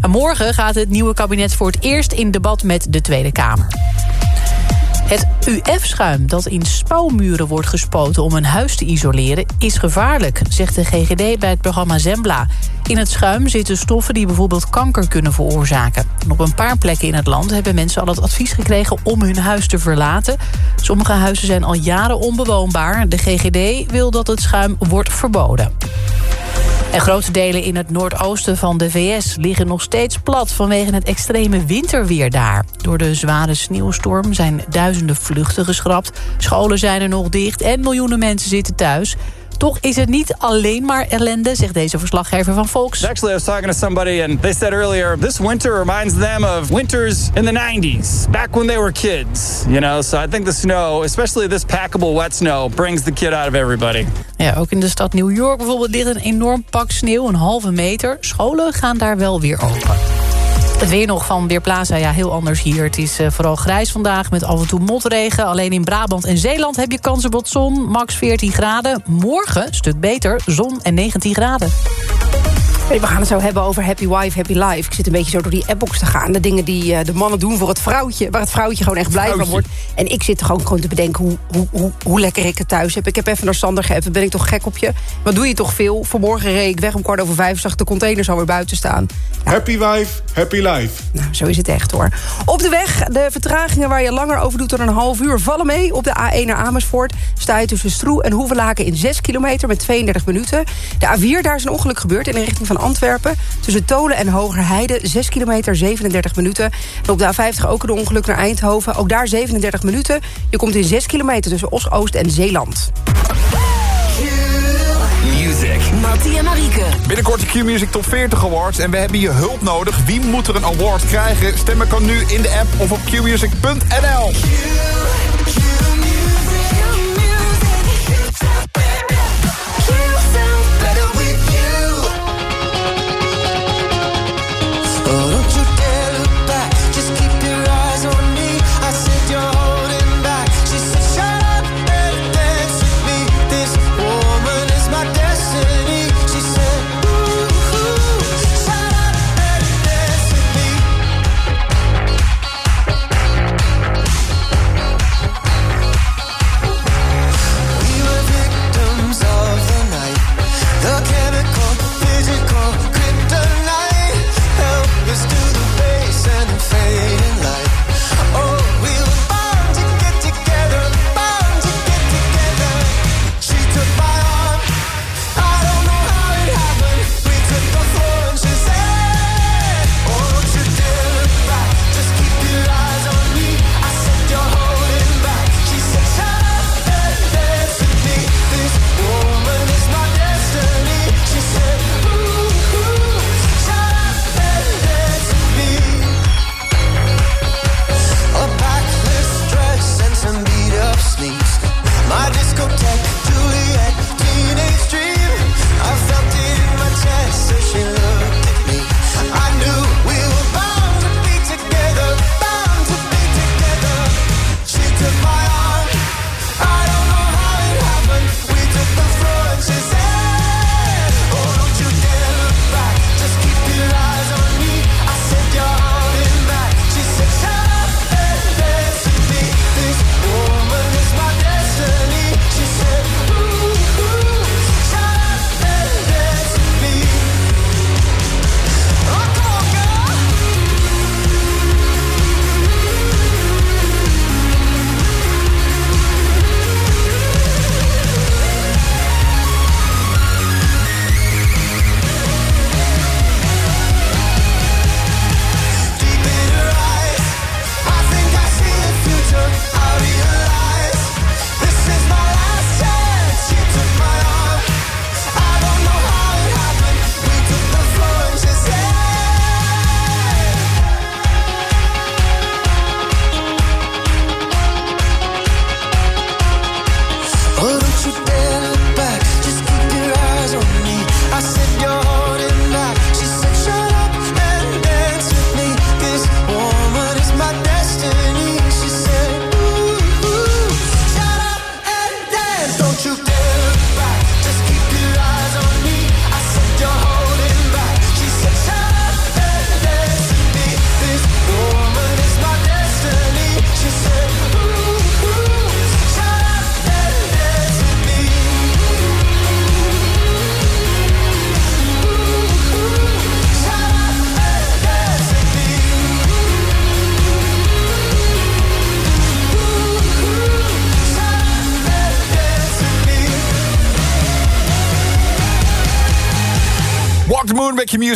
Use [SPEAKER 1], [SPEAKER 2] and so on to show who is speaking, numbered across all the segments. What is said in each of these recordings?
[SPEAKER 1] En morgen gaat het nieuwe kabinet voor het eerst in debat met de Tweede Kamer. Het UF-schuim dat in spouwmuren wordt gespoten om een huis te isoleren... is gevaarlijk, zegt de GGD bij het programma Zembla. In het schuim zitten stoffen die bijvoorbeeld kanker kunnen veroorzaken. En op een paar plekken in het land hebben mensen al het advies gekregen... om hun huis te verlaten. Sommige huizen zijn al jaren onbewoonbaar. De GGD wil dat het schuim wordt verboden. En grote delen in het noordoosten van de VS liggen nog steeds plat... vanwege het extreme winterweer daar. Door de zware sneeuwstorm zijn duizenden vluchten geschrapt. Scholen zijn er nog dicht en miljoenen mensen zitten thuis. Toch is het niet alleen maar ellende, zegt deze verslaggever van Volks.
[SPEAKER 2] Actually, I was talking to somebody and they said earlier, this winter reminds them of winters in the 90s, back when they were kids. You know, so I think the snow, especially this packable wet snow, brings the kid out of everybody.
[SPEAKER 1] Ja, ook in de stad New York bijvoorbeeld ligt een enorm pak sneeuw, een halve meter. Scholen gaan daar wel weer open. Het weer nog van Weerplaza, ja, heel anders hier. Het is uh, vooral grijs vandaag met af en toe motregen. Alleen in Brabant en Zeeland heb je kans op zon. Max 14 graden. Morgen, stuk beter, zon en 19 graden.
[SPEAKER 3] We gaan het zo hebben over Happy Wife, Happy Life. Ik zit een beetje zo door die appbox te gaan. De dingen die uh, de mannen doen voor het vrouwtje. Waar het vrouwtje gewoon echt blij van wordt. En ik zit er gewoon, gewoon te bedenken hoe, hoe, hoe, hoe, lekker ik het thuis heb. Ik heb even naar Sander geëffen. Ben ik toch gek op je? Wat doe je toch veel? Vanmorgen reed ik weg om kwart over vijf. Zag de containers alweer buiten staan.
[SPEAKER 4] Ja. Happy Wife, Happy Life.
[SPEAKER 3] Nou, zo is het echt hoor. Op de weg, de vertragingen waar je langer over doet dan een half uur... vallen mee. Op de A1 naar Amersfoort sta je tussen Stroe en Hoevelaken... in 6 kilometer met 32 minuten. De A4, daar is een ongeluk gebeurd in de richting van Antwerpen. Tussen Tolen en Hogerheide, 6 kilometer, 37 minuten. En op de A50 ook een ongeluk naar Eindhoven. Ook daar 37 minuten. Je komt in 6 kilometer tussen Os-Oost en Zeeland.
[SPEAKER 5] Mattie en Marieke.
[SPEAKER 6] Binnenkort de Q-Music Top 40 Awards. En we hebben je hulp nodig. Wie moet er een award krijgen? Stemmen kan nu in de app of op qmusic.nl.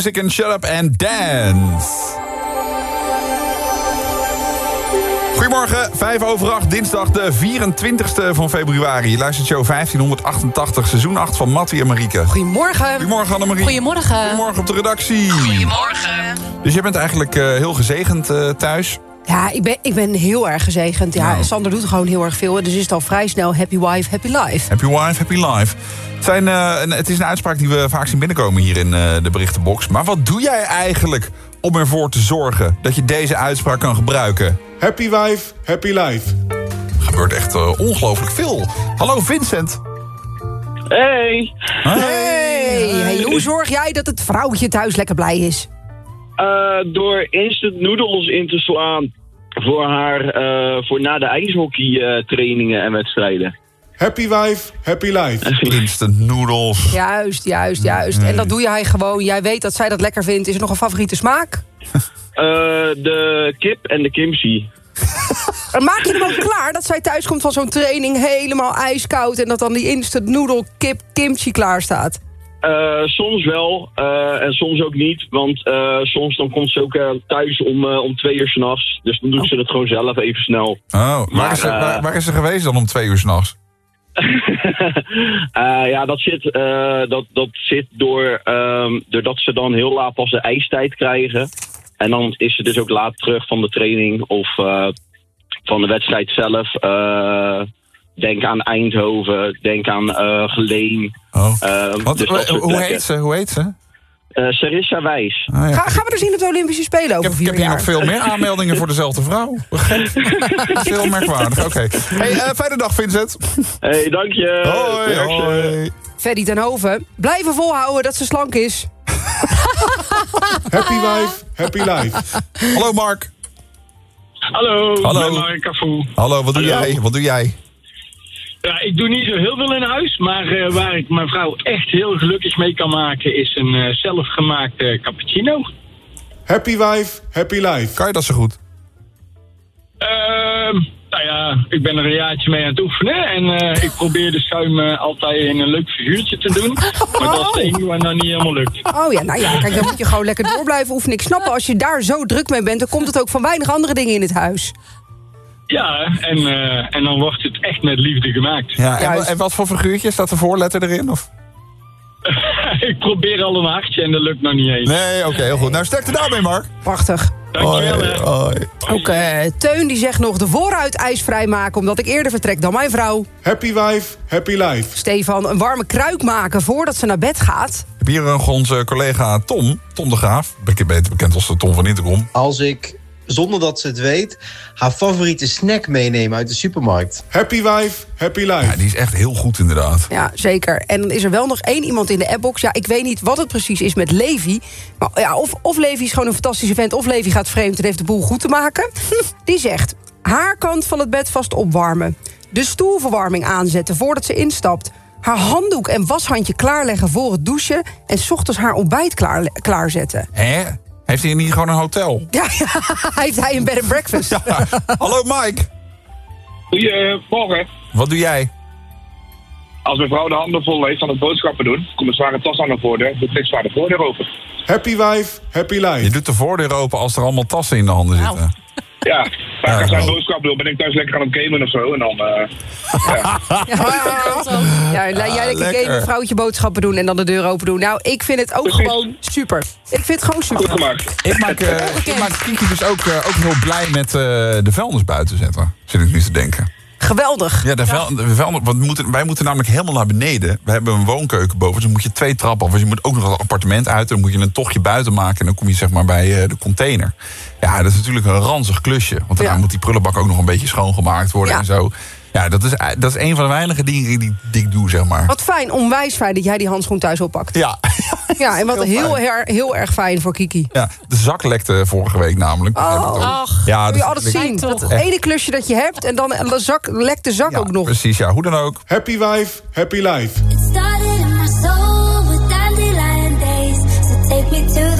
[SPEAKER 6] music and shut up and dance. Goedemorgen, 5 over 8, dinsdag de 24ste van februari. Je luistert show 1588, seizoen 8 van Mattie en Marieke.
[SPEAKER 3] Goedemorgen.
[SPEAKER 6] Goedemorgen Annemarie.
[SPEAKER 1] Goedemorgen.
[SPEAKER 6] Goedemorgen op de redactie. Goedemorgen. Dus jij bent eigenlijk eh, heel gezegend eh, thuis.
[SPEAKER 3] Ja, ik ben, ik ben heel erg gezegend. Ja,
[SPEAKER 6] Nou.
[SPEAKER 3] Sander doet gewoon heel erg veel. Dus is het al vrij snel happy wife, happy life.
[SPEAKER 6] Happy wife, happy life. Het, zijn, eh, een- het is een uitspraak die we vaak zien binnenkomen hier in eh, de berichtenbox. Maar wat doe jij eigenlijk om ervoor te zorgen dat je deze uitspraak kan gebruiken?
[SPEAKER 4] Happy wife, happy life.
[SPEAKER 6] Er gebeurt echt eh, ongelooflijk veel. Hallo Vincent.
[SPEAKER 5] Hey,
[SPEAKER 3] Hey, hey, hoe zorg jij dat het vrouwtje thuis lekker blij is?
[SPEAKER 5] Eh, door instant noodles in te slaan voor haar eh, voor na de ijshockey eh, trainingen en wedstrijden.
[SPEAKER 4] Happy wife, happy life.
[SPEAKER 6] Instant noodles.
[SPEAKER 3] Juist, juist, juist. En dat doe jij gewoon. Jij weet dat zij dat lekker vindt. Is er nog een favoriete smaak?
[SPEAKER 5] Eh, de kip en de kimchi.
[SPEAKER 3] En Maak je hem ook klaar dat zij thuis komt van zo'n training helemaal ijskoud... en dat dan die instant noodle kip kimchi klaar staat?
[SPEAKER 5] Eh, soms wel eh, en soms ook niet, want eh, soms dan komt ze ook thuis om, om twee uur s'nachts. Dus dan doet ze het gewoon zelf even snel.
[SPEAKER 6] Oh, waar,
[SPEAKER 5] Maar,
[SPEAKER 6] is ze, waar, waar is ze geweest dan om twee uur s'nachts?
[SPEAKER 5] Ja, dat zit, dat, dat zit door, ehm, doordat ze dan heel laat pas de ijstijd krijgen. En dan is ze dus ook laat terug van de training of van de wedstrijd zelf. Eh, denk aan Eindhoven, denk aan eh Geleen.
[SPEAKER 6] Oh.
[SPEAKER 5] Eh,
[SPEAKER 6] Wat,
[SPEAKER 5] dus soort
[SPEAKER 6] hoe,
[SPEAKER 5] plekken.
[SPEAKER 6] heet ze? hoe heet ze?
[SPEAKER 5] Eh, Sarissa Wijs.
[SPEAKER 6] Ah, ja.
[SPEAKER 3] Ga, gaan we er zien op de Olympische Spelen
[SPEAKER 6] Ik
[SPEAKER 3] over
[SPEAKER 6] heb, ik heb hier nog veel meer aanmeldingen voor dezelfde vrouw. Veel merkwaardig. Oké. Hey, eh, fijne dag, Vincent.
[SPEAKER 5] hey, dank je.
[SPEAKER 6] Hoi, hoi.
[SPEAKER 3] Ferdy ten Hoven. Blijven volhouden dat ze slank is.
[SPEAKER 4] Happy wife, happy life.
[SPEAKER 6] Hallo, Mark.
[SPEAKER 7] Hallo,
[SPEAKER 6] Hallo.
[SPEAKER 7] ik Mark Cafu.
[SPEAKER 6] Hallo, wat doe
[SPEAKER 7] Hallo.
[SPEAKER 6] jij? Wat doe jij?
[SPEAKER 7] Ja, ik doe niet zo heel veel in huis, maar eh, waar ik mijn vrouw echt heel gelukkig mee kan maken is een eh, zelfgemaakte cappuccino.
[SPEAKER 4] Happy wife, happy life.
[SPEAKER 6] Kan je dat zo goed?
[SPEAKER 7] Ehm, nou ja, ik ben er een jaartje mee aan het oefenen en eh, ik probeer de schuim altijd in een leuk figuurtje te doen. Maar dat is het enige wat nou niet helemaal lukt.
[SPEAKER 3] Oh ja, nou ja, kijk, dan moet je gewoon lekker door blijven oefenen. Ik snap, als je daar zo druk mee bent... dan komt het ook van weinig andere dingen in het huis.
[SPEAKER 7] Ja, en, eh, en dan wordt het echt met liefde gemaakt.
[SPEAKER 6] Ja, en, wat voor figuurtje? Staat de voorletter erin? Of?
[SPEAKER 7] ik probeer al een hartje en dat lukt nog niet eens.
[SPEAKER 6] Nee, oké, heel goed. Nou, sterkte daarmee, Mark.
[SPEAKER 3] Prachtig.
[SPEAKER 7] Dankjewel
[SPEAKER 3] eh, Teun die zegt nog de vooruit ijsvrij maken... omdat ik eerder vertrek dan mijn vrouw.
[SPEAKER 4] Happy wife, happy life.
[SPEAKER 3] Stefan, een warme kruik maken voordat ze naar bed gaat.
[SPEAKER 6] Ik heb hier nog onze collega Tom, Tom de Graaf. Beter bekend als de Tom van Intercom.
[SPEAKER 8] als ik, zonder dat ze het weet, haar favoriete snack meenemen uit de supermarkt.
[SPEAKER 4] Happy wife, happy
[SPEAKER 6] Ja,
[SPEAKER 4] life.
[SPEAKER 6] die is echt heel goed inderdaad.
[SPEAKER 3] Ja, zeker. En dan is er wel nog één iemand in de appbox. Ja, ik weet niet wat het precies is met Levi. Maar ja, of, of Levi is gewoon een fantastische vent... of Levi gaat vreemd en heeft de boel goed te maken. Die zegt, haar kant van het bed vast opwarmen. De stoelverwarming aanzetten voordat ze instapt. Haar handdoek en washandje klaarleggen voor het douchen... en 's ochtends haar ontbijt klaar, klaarzetten.
[SPEAKER 6] Hè? Heeft hij niet gewoon een hotel?
[SPEAKER 3] Ja, ja, heeft hij een bed and breakfast.
[SPEAKER 6] Ja. Hallo Mike.
[SPEAKER 9] Goedemorgen.
[SPEAKER 6] Wat doe jij?
[SPEAKER 9] Als mijn vrouw de handen vol heeft van het boodschappen doen, komt een zware tas aan de voordeur, doet ik zwaar de voordeur open.
[SPEAKER 4] Happy wife, happy
[SPEAKER 6] Je
[SPEAKER 4] life.
[SPEAKER 6] doet de voordeur open als er allemaal tassen in de handen
[SPEAKER 1] Nou.
[SPEAKER 6] zitten.
[SPEAKER 9] Ja, vaak
[SPEAKER 6] Ja,
[SPEAKER 9] als hij
[SPEAKER 6] wel.
[SPEAKER 9] boodschappen doet, ben ik thuis lekker aan het gamen of zo. En dan, eh,
[SPEAKER 3] Ja, laat jij lekker
[SPEAKER 6] lekker.
[SPEAKER 3] gamen, vrouwtje boodschappen doen... en dan de deur open doen. Nou, ik vind het ook
[SPEAKER 9] Precies.
[SPEAKER 3] gewoon super. Ik vind het gewoon
[SPEAKER 9] goed
[SPEAKER 3] super.
[SPEAKER 9] gemaakt.
[SPEAKER 6] Ik maak, eh, ik maak Kiki dus ook, eh, ook heel blij met eh, de vuilnis buiten zetten. Zit ik nu te denken.
[SPEAKER 3] Geweldig.
[SPEAKER 6] Ja, de vuil, de want we moeten, wij moeten namelijk helemaal naar beneden. We hebben een woonkeuken boven, dus dan moet je twee trappen af. Dus je moet ook nog het appartement uit. Dan moet je een tochtje buiten maken. En dan kom je zeg maar bij eh, de container. Ja, dat is natuurlijk een ranzig klusje. Want daarna
[SPEAKER 3] Ja.
[SPEAKER 6] moet die prullenbak ook nog een beetje schoongemaakt worden
[SPEAKER 3] Ja.
[SPEAKER 6] en zo. Ja, dat is, dat is een van de weinige dingen die, die ik doe, zeg maar.
[SPEAKER 3] Wat fijn, onwijs fijn dat jij die handschoen thuis oppakt.
[SPEAKER 6] Ja.
[SPEAKER 3] Ja, en wat
[SPEAKER 6] Heel
[SPEAKER 3] heel,
[SPEAKER 6] fijn.
[SPEAKER 3] her- heel erg fijn voor Kiki.
[SPEAKER 6] ja, de zak lekte vorige week namelijk.
[SPEAKER 3] Oh.
[SPEAKER 1] Ach,
[SPEAKER 6] ja,
[SPEAKER 3] Wil
[SPEAKER 6] dat
[SPEAKER 3] je altijd zien? Dat ene klusje dat je hebt en dan en de zak, lekt de zak
[SPEAKER 6] Ja,
[SPEAKER 3] ook nog.
[SPEAKER 6] precies. Ja, hoe dan ook.
[SPEAKER 4] Happy wife, happy life.
[SPEAKER 10] It started in my soul with dandelion days. So take me to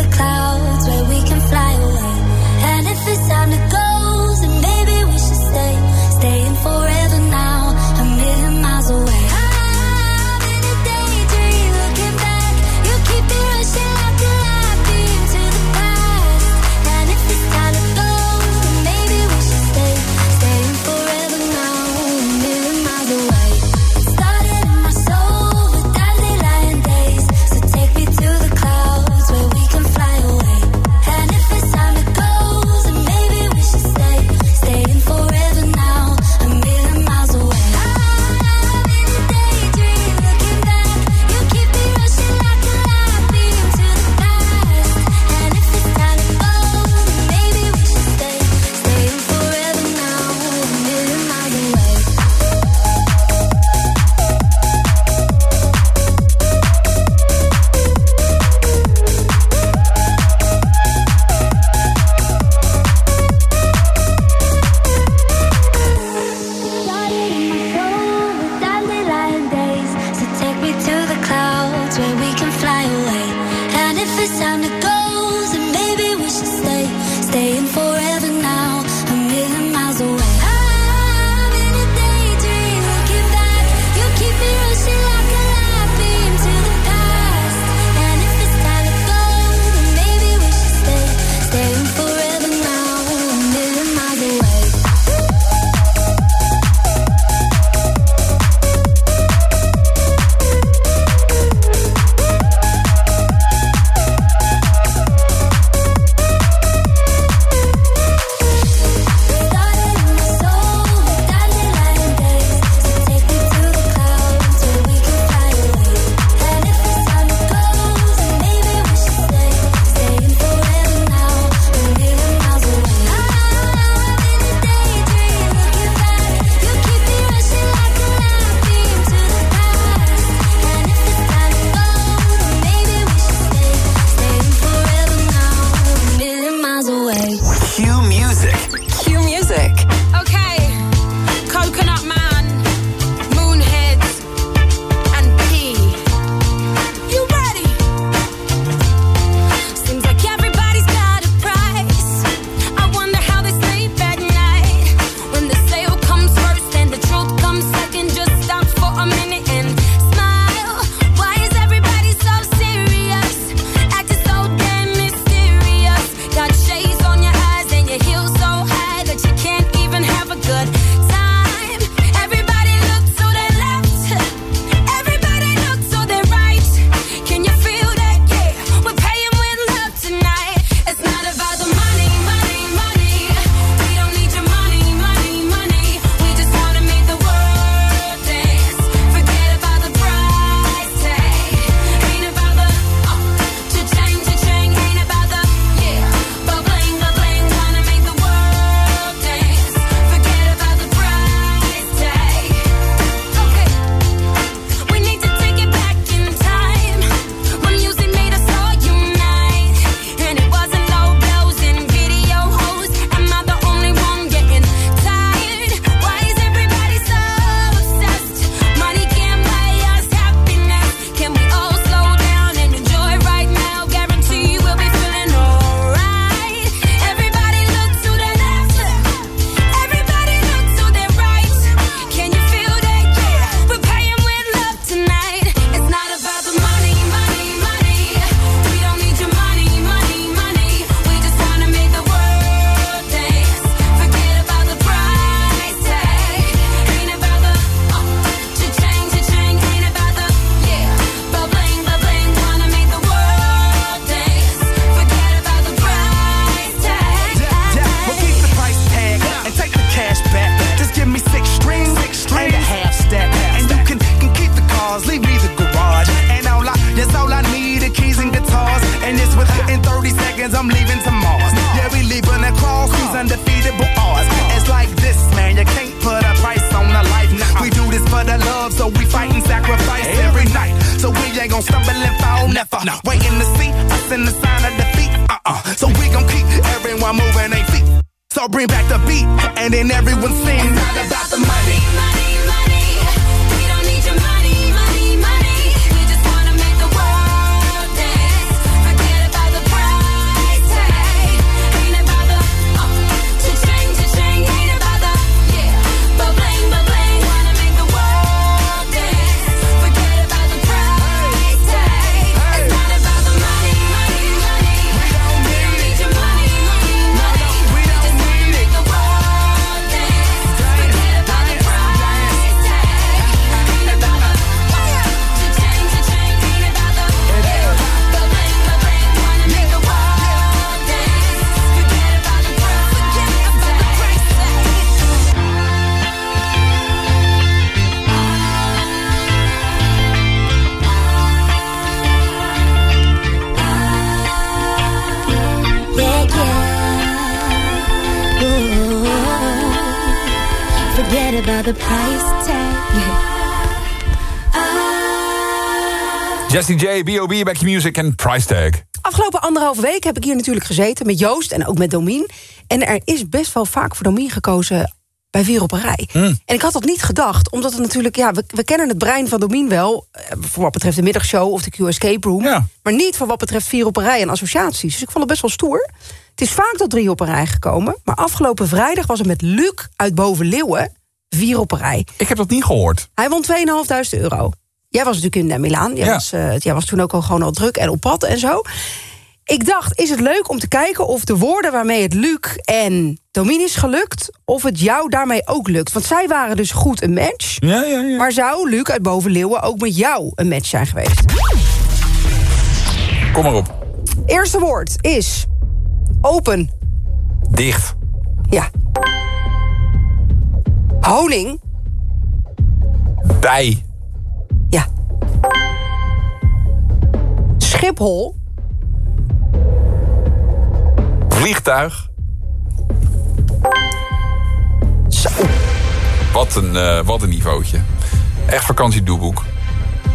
[SPEAKER 11] everyone moving their feet. So bring back the beat, and then everyone sings. It's not about the money.
[SPEAKER 10] We the price tag.
[SPEAKER 6] Jesse J, B.O.B, Back to Music en Price Tag.
[SPEAKER 3] Afgelopen anderhalve week heb ik hier natuurlijk gezeten met Joost en ook met Domien. En er is best wel vaak voor Domien gekozen bij Wereldparij. En ik had dat niet gedacht, omdat het natuurlijk... ja, we, we kennen het brein van Domien wel... eh, voor wat betreft de middagshow of de Q Escape Room... maar niet voor wat betreft Wereldparij en associaties. Dus ik vond het best wel stoer. Het is vaak tot drie op een rij gekomen... maar afgelopen vrijdag was het met Luc uit Boven-Leeuwen... vier op een rij.
[SPEAKER 6] Ik heb dat niet gehoord.
[SPEAKER 3] Hij won 2.500 euro. Jij was natuurlijk in Milaan. Jij,
[SPEAKER 6] Ja.
[SPEAKER 3] was, jij was toen ook al gewoon al druk en op pad en zo. Ik dacht, is het leuk om te kijken of de woorden waarmee het Luc en Domien is gelukt... of het jou daarmee ook lukt? Want zij waren dus goed een match.
[SPEAKER 6] Ja, ja, ja.
[SPEAKER 3] Maar zou Luc uit Bovenleeuwen ook met jou een match zijn geweest?
[SPEAKER 6] Kom maar op.
[SPEAKER 3] Eerste woord is open.
[SPEAKER 6] Dicht.
[SPEAKER 3] Ja. Honing.
[SPEAKER 6] Bij.
[SPEAKER 3] Ja. Schiphol.
[SPEAKER 6] Vliegtuig.
[SPEAKER 3] Zo.
[SPEAKER 6] Wat een, eh, wat een niveautje. Echt vakantiedoeboek.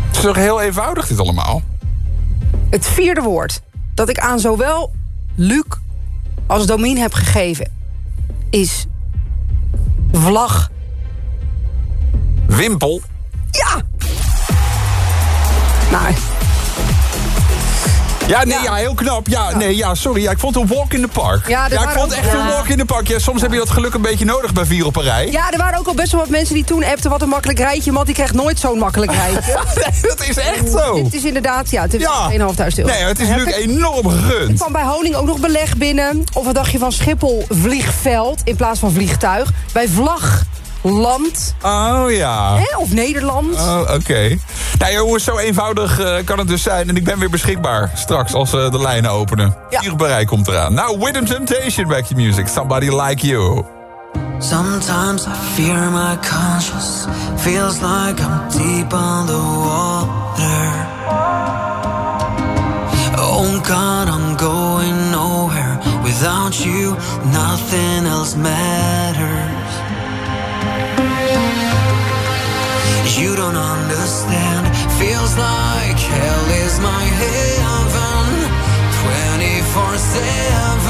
[SPEAKER 6] Het is toch heel eenvoudig dit allemaal?
[SPEAKER 3] Het vierde woord dat ik aan zowel Luc als Domien heb gegeven is vlag.
[SPEAKER 6] Wimpel.
[SPEAKER 3] Ja! Nou,
[SPEAKER 6] Ja, nee, ja. heel knap. Ja, nee, ja, sorry. Ja, ik vond het een walk in the park.
[SPEAKER 3] Ja, er
[SPEAKER 6] ik vond
[SPEAKER 3] ook-
[SPEAKER 6] echt
[SPEAKER 3] ja.
[SPEAKER 6] een walk in the park. Ja, soms heb je dat geluk een beetje nodig bij vier op een rij.
[SPEAKER 3] ja, er waren ook al best wel wat mensen die toen appten... wat een makkelijk rijtje, want die krijgt nooit zo'n makkelijk rijtje.
[SPEAKER 6] Nee, dat is echt zo.
[SPEAKER 3] Het is inderdaad, ja, het is
[SPEAKER 6] Ja.
[SPEAKER 3] 2.500 euro.
[SPEAKER 6] Nee, het is
[SPEAKER 3] ik-
[SPEAKER 6] enorm gegund.
[SPEAKER 3] kwam bij Honing ook nog beleg binnen. Of wat dacht je van Schiphol vliegveld in plaats van vliegtuig? Bij vlag land
[SPEAKER 6] Oh ja.
[SPEAKER 3] hè, of Nederland.
[SPEAKER 6] Oh, oké. Nou jongens, zo eenvoudig eh, kan het dus zijn. En ik ben weer beschikbaar straks als eh, de lijnen openen.
[SPEAKER 3] Ja.
[SPEAKER 6] Een rij komt eraan. Nou, Rhythm Temptation, back to music. Somebody like you.
[SPEAKER 12] Sometimes I fear my conscience. Feels like I'm deep underwater. Oh God, I'm going nowhere. Without you, nothing else matters. You don't understand. Feels like hell is my heaven. 24 7.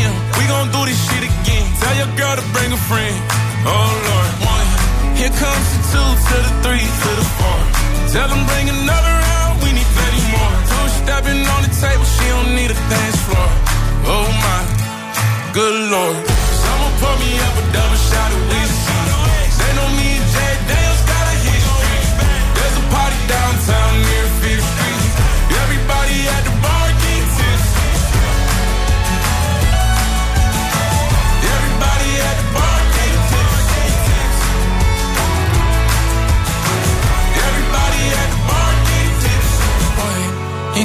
[SPEAKER 13] At 10 a.m. We gon' do this shit again. Tell your girl to bring a friend. Oh Lord, one. Here comes the two to the three to the four. Tell them bring another round. We need plenty more. Two stepping on the table. She don't need a dance floor. Oh my, good lord. Someone pour me up a double shot of whiskey. They know me and Jack Daniels got a history. There's a party downtown near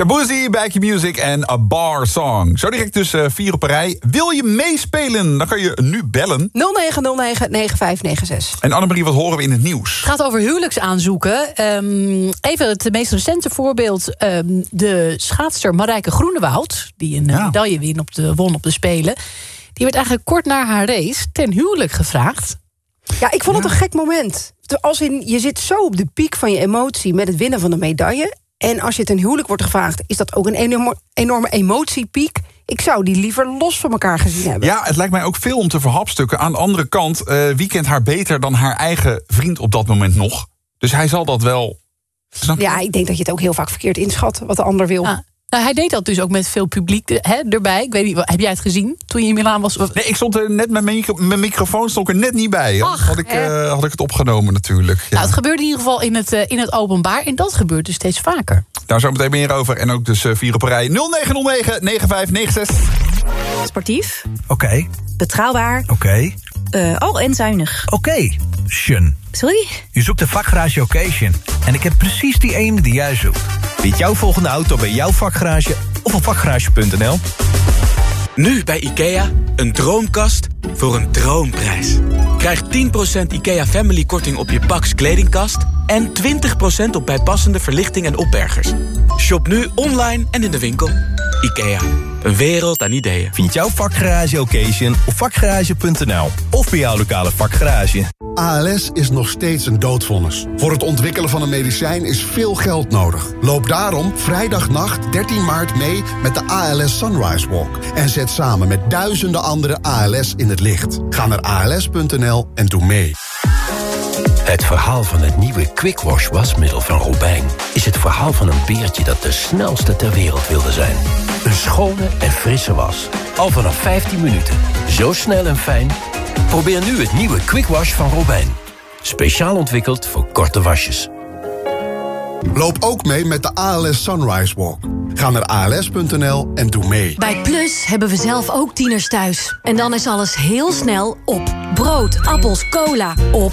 [SPEAKER 6] Shabuzi, Back Your Music en A Bar Song. Zo direct tussen vier op een rij. Wil je meespelen? Dan kan je nu bellen.
[SPEAKER 3] 0909-9596.
[SPEAKER 6] En Annemarie, wat horen we in het nieuws?
[SPEAKER 1] Het gaat over huwelijksaanzoeken. Ehm, even het meest recente voorbeeld. ehm, de schaatster Marijke Groenewoud... die een eh, medaille win op de, won op de Spelen... die werd eigenlijk kort na haar race ten huwelijk gevraagd.
[SPEAKER 3] Ja, ik vond het een gek moment. Als in, je zit zo op de piek van je emotie met het winnen van de medaille. En als je ten huwelijk wordt gevraagd, is dat ook een enorme, enorme emotiepiek. Ik zou die liever los van elkaar gezien hebben.
[SPEAKER 6] Ja, het lijkt mij ook veel om te verhapstukken. Aan de andere kant, eh, wie kent haar beter dan haar eigen vriend op dat moment nog? Dus hij zal dat wel... Snap je?
[SPEAKER 3] Ja, ik denk dat je het ook heel vaak verkeerd inschat wat de ander wil.
[SPEAKER 1] Ah, nou, hij deed dat dus ook met veel publiek hè, erbij. Ik weet niet, heb jij het gezien toen je in Milaan was?
[SPEAKER 6] Nee, ik stond er net met mijn, micro- mijn microfoon stond er net niet bij.
[SPEAKER 1] Ach,
[SPEAKER 6] had, ik, eh, had ik het opgenomen natuurlijk. Ja.
[SPEAKER 1] Nou, het gebeurt in ieder geval in het, eh, in het openbaar. En dat gebeurt dus steeds vaker.
[SPEAKER 6] Daar zo meteen meer over. En ook dus eh, vier op rij. 0909 9596.
[SPEAKER 14] Sportief.
[SPEAKER 15] Oké,
[SPEAKER 14] Betrouwbaar.
[SPEAKER 15] oké,
[SPEAKER 14] eh, oh, en zuinig.
[SPEAKER 15] oké.
[SPEAKER 14] Sorry?
[SPEAKER 15] Je zoekt de vakgarage Occasion. En ik heb precies die ene die jij zoekt. Vind jouw volgende auto bij jouw vakgarage of op vakgarage.nl.
[SPEAKER 16] Nu bij IKEA, een droomkast voor een droomprijs. Krijg 10% IKEA Family korting op je Pax kledingkast... en 20% op bijpassende verlichting en opbergers. Shop nu online en in de winkel. IKEA, een wereld aan ideeën.
[SPEAKER 15] Vind jouw vakgarage Occasion op vakgarage.nl. Of bij jouw lokale vakgarage.
[SPEAKER 17] ALS is nog steeds een doodvonnis. Voor het ontwikkelen van een medicijn is veel geld nodig. Loop daarom vrijdagnacht 13 maart mee met de ALS Sunrise Walk. En zet samen met duizenden andere ALS in het licht. Ga naar als.nl en doe mee.
[SPEAKER 18] Het verhaal van het nieuwe Quick Wash wasmiddel van Robijn... is het verhaal van een beertje dat de snelste ter wereld wilde zijn. Een schone en frisse was. Al vanaf 15 minuten. Zo snel en fijn. Probeer nu het nieuwe Quick Wash van Robijn. Speciaal ontwikkeld voor korte wasjes.
[SPEAKER 17] Loop ook mee met de ALS Sunrise Walk. Ga naar als.nl en doe mee.
[SPEAKER 19] Bij Plus hebben we zelf ook tieners thuis. En dan is alles heel snel op. Brood, appels, cola, op.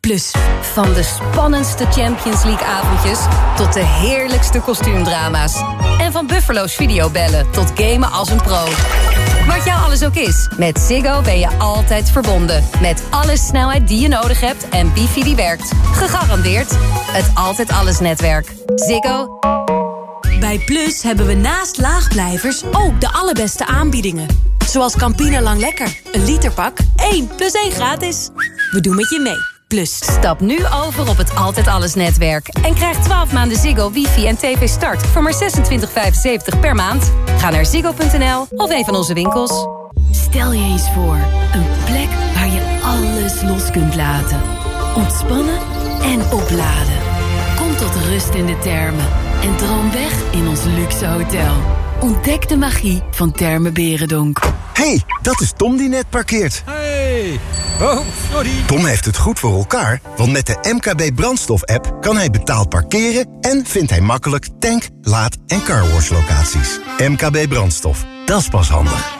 [SPEAKER 19] Plus.
[SPEAKER 20] Van de spannendste Champions League avondjes tot de heerlijkste kostuumdrama's. En van Buffalo's videobellen tot gamen als een pro. Wat jou alles ook is, met Ziggo ben je altijd verbonden. Met alle snelheid die je nodig hebt en wifi die werkt. Gegarandeerd het Altijd Alles netwerk. Ziggo.
[SPEAKER 19] Bij Plus hebben we naast laagblijvers ook de allerbeste aanbiedingen. Zoals Campina Lang Lekker. Een literpak, 1 plus 1 gratis. We doen met je mee. Plus.
[SPEAKER 20] Stap nu over op het Altijd Alles netwerk. En krijg 12 maanden Ziggo, wifi en tv start voor maar 26,75 per maand. Ga naar ziggo.nl of een van onze winkels.
[SPEAKER 19] Stel je eens voor, een plek waar je alles los kunt laten. Ontspannen en opladen. Kom tot rust in de termen en droom weg in ons luxe hotel. Ontdek de magie van Termen Berendonk.
[SPEAKER 21] hey, dat is Tom die net parkeert.
[SPEAKER 22] Hey. Oh, sorry.
[SPEAKER 21] Tom heeft het goed voor elkaar, want met de MKB brandstof-app kan hij betaald parkeren en vindt hij makkelijk tank, laad- en carwash locaties. MKB brandstof, dat is pas handig.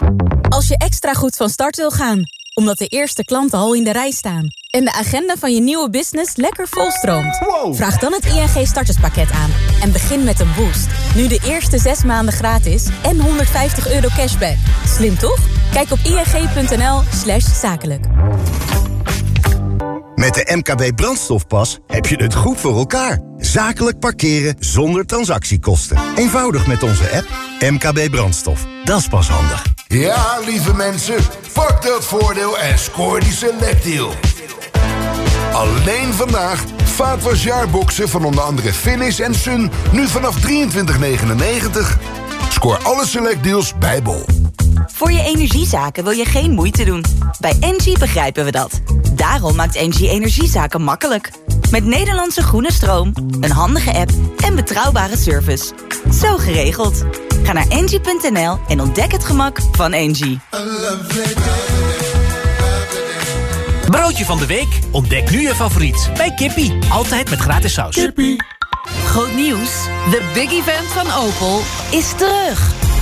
[SPEAKER 23] Als je extra goed van start wil gaan, omdat de eerste klanten al in de rij staan en de agenda van je nieuwe business lekker volstroomt. Vraag dan het ING starterspakket aan en begin met een boost. Nu de eerste zes maanden gratis en 150 euro cashback. Slim toch? Kijk op ing.nl slash zakelijk.
[SPEAKER 21] Met de MKB brandstofpas heb je het goed voor elkaar. Zakelijk parkeren zonder transactiekosten. Eenvoudig met onze app MKB brandstof. Dat is pas handig.
[SPEAKER 24] Ja, lieve mensen, pak dat voordeel en scoor die selectdeal. Alleen vandaag vaatwasjaarboxen van onder andere Finish en Sun... nu vanaf 23,99. Scoor alle selectdeals bij Bol.
[SPEAKER 25] Voor je energiezaken wil je geen moeite doen. Bij Engie begrijpen we dat. Daarom maakt Engie energiezaken makkelijk. Met Nederlandse groene stroom, een handige app en betrouwbare service. Zo geregeld. Ga naar engie.nl en ontdek het gemak van Engie.
[SPEAKER 15] Broodje van de week? Ontdek nu je favoriet bij Kippie. Altijd met gratis saus. Kippie.
[SPEAKER 20] Groot nieuws. De big event van Opel is terug.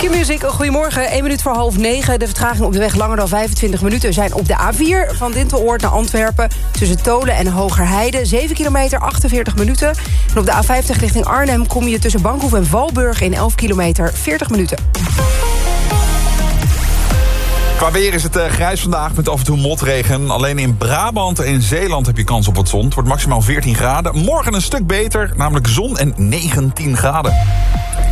[SPEAKER 3] Q-Music, goedemorgen. 1 minuut voor half 9. De vertraging op de weg langer dan 25 minuten zijn op de A4 van Dinteloord naar Antwerpen. Tussen Tolen en Hogerheide. 7 kilometer, 48 minuten. En op de A50 richting Arnhem kom je tussen Bankhoef en Valburg in 11 kilometer, 40 minuten.
[SPEAKER 6] Qua weer is het eh, grijs vandaag met af en toe motregen. Alleen in Brabant en Zeeland heb je kans op wat zon. Het wordt maximaal 14 graden. Morgen een stuk beter, namelijk zon en 19 graden.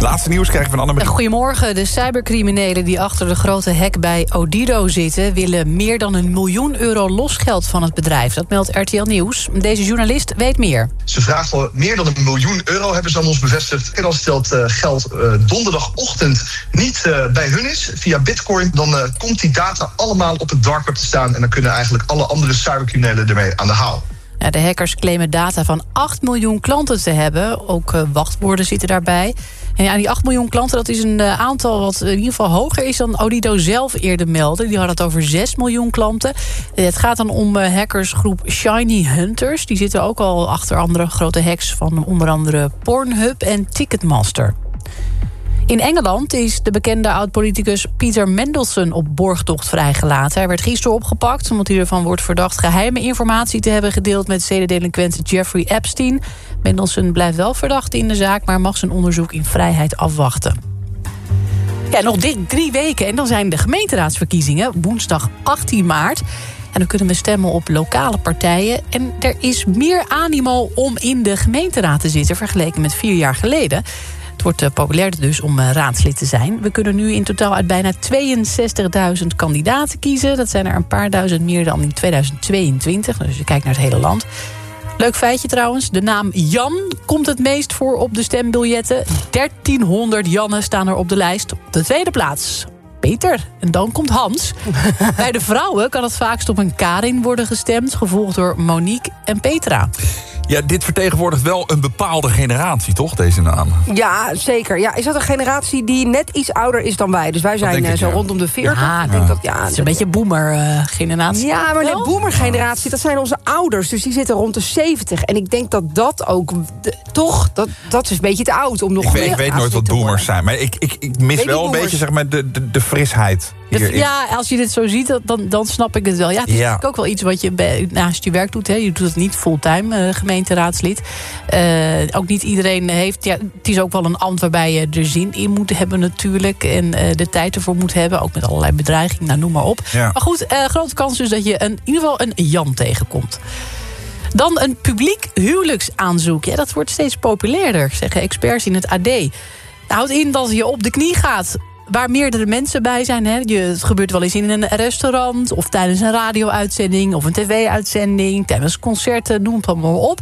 [SPEAKER 6] Laatste nieuws krijgen we van Anne
[SPEAKER 1] Goedemorgen. De cybercriminelen die achter de grote hack bij Odido zitten... willen meer dan een miljoen euro losgeld van het bedrijf. Dat meldt RTL Nieuws. Deze journalist weet meer.
[SPEAKER 26] Ze vraagt al meer dan een miljoen euro, hebben ze aan ons bevestigd. En als dat eh, geld eh, donderdagochtend niet eh, bij hun is, via bitcoin... dan eh, komt die data allemaal op het dark web te staan... en dan kunnen eigenlijk alle andere cybercriminelen ermee aan de haal.
[SPEAKER 1] Ja, de hackers claimen data van 8 miljoen klanten te hebben. Ook eh, wachtwoorden zitten daarbij. En ja, die 8 miljoen klanten, dat is een eh, aantal wat in ieder geval hoger is dan Odido zelf eerder meldde. Die had het over 6 miljoen klanten. Eh, het gaat dan om hackersgroep Shiny Hunters. Die zitten ook al achter andere grote hacks van onder andere Pornhub en Ticketmaster. In Engeland is de bekende oud-politicus Peter Mendelssohn op borgtocht vrijgelaten. Hij werd gisteren opgepakt omdat hij ervan wordt verdacht geheime informatie te hebben gedeeld met zedendelinquent Jeffrey Epstein. Mendelssohn blijft wel verdacht in de zaak, maar mag zijn onderzoek in vrijheid afwachten. Ja, nog drie weken en dan zijn de gemeenteraadsverkiezingen woensdag 18 maart. En dan kunnen we stemmen op lokale partijen. En er is meer animo om in de gemeenteraad te zitten vergeleken met vier jaar geleden. Het wordt eh, populairder dus om eh, raadslid te zijn. We kunnen nu in totaal uit bijna 62.000 kandidaten kiezen. Dat zijn er een paar duizend meer dan in 2022. Dus je kijkt naar het hele land. Leuk feitje trouwens. De naam Jan komt het meest voor op de stembiljetten. 1300 Jannen staan er op de lijst. Op de tweede plaats Peter. En dan komt Hans. Bij de vrouwen kan het vaakst op een Karin worden gestemd... gevolgd door Monique en Petra.
[SPEAKER 6] Ja, dit vertegenwoordigt wel een bepaalde generatie, toch, deze naam?
[SPEAKER 3] Ja, zeker. Ja, is dat een generatie die net iets ouder is dan wij? Dus wij zijn eh,
[SPEAKER 6] ik,
[SPEAKER 3] zo
[SPEAKER 6] ja.
[SPEAKER 3] rondom de 40.
[SPEAKER 1] Ja,
[SPEAKER 3] ik denk dat, ja,
[SPEAKER 1] Het is een beetje boomer-generatie.
[SPEAKER 3] Ja, maar de boomer-generatie, dat zijn onze ouders. Dus die zitten rond de 70. En ik denk dat dat ook, de- toch, dat, dat is een beetje te oud om nog...
[SPEAKER 6] Ik weet, ik
[SPEAKER 3] meer
[SPEAKER 6] weet nooit wat boomers zijn. Maar ik, ik, ik mis wel een beetje zeg maar, de, de, de frisheid hierin.
[SPEAKER 1] Ja, als je dit zo ziet, dan, dan snap ik het wel. Ja, het is natuurlijk ook wel iets wat je bij- naast je werk doet. Hè. Je doet het niet fulltime, eh, gemeenteraadslid. Eh, ook niet iedereen heeft... Ja, het is ook wel een ambt waarbij je er zin in moet hebben natuurlijk. En eh, de tijd ervoor moet hebben. Ook met allerlei bedreigingen, nou, noem maar op.
[SPEAKER 6] Ja.
[SPEAKER 1] Maar goed, eh, grote kans dus dat je een, in ieder geval een Jan tegenkomt. Dan een publiek huwelijksaanzoek. Ja, dat wordt steeds populairder, zeggen experts in het AD. Dat houdt in dat je op de knie gaat waar meerdere mensen bij zijn. Hè. Je, het gebeurt wel eens in een restaurant... of tijdens een radio-uitzending of een tv-uitzending... tijdens concerten, noem het allemaal op.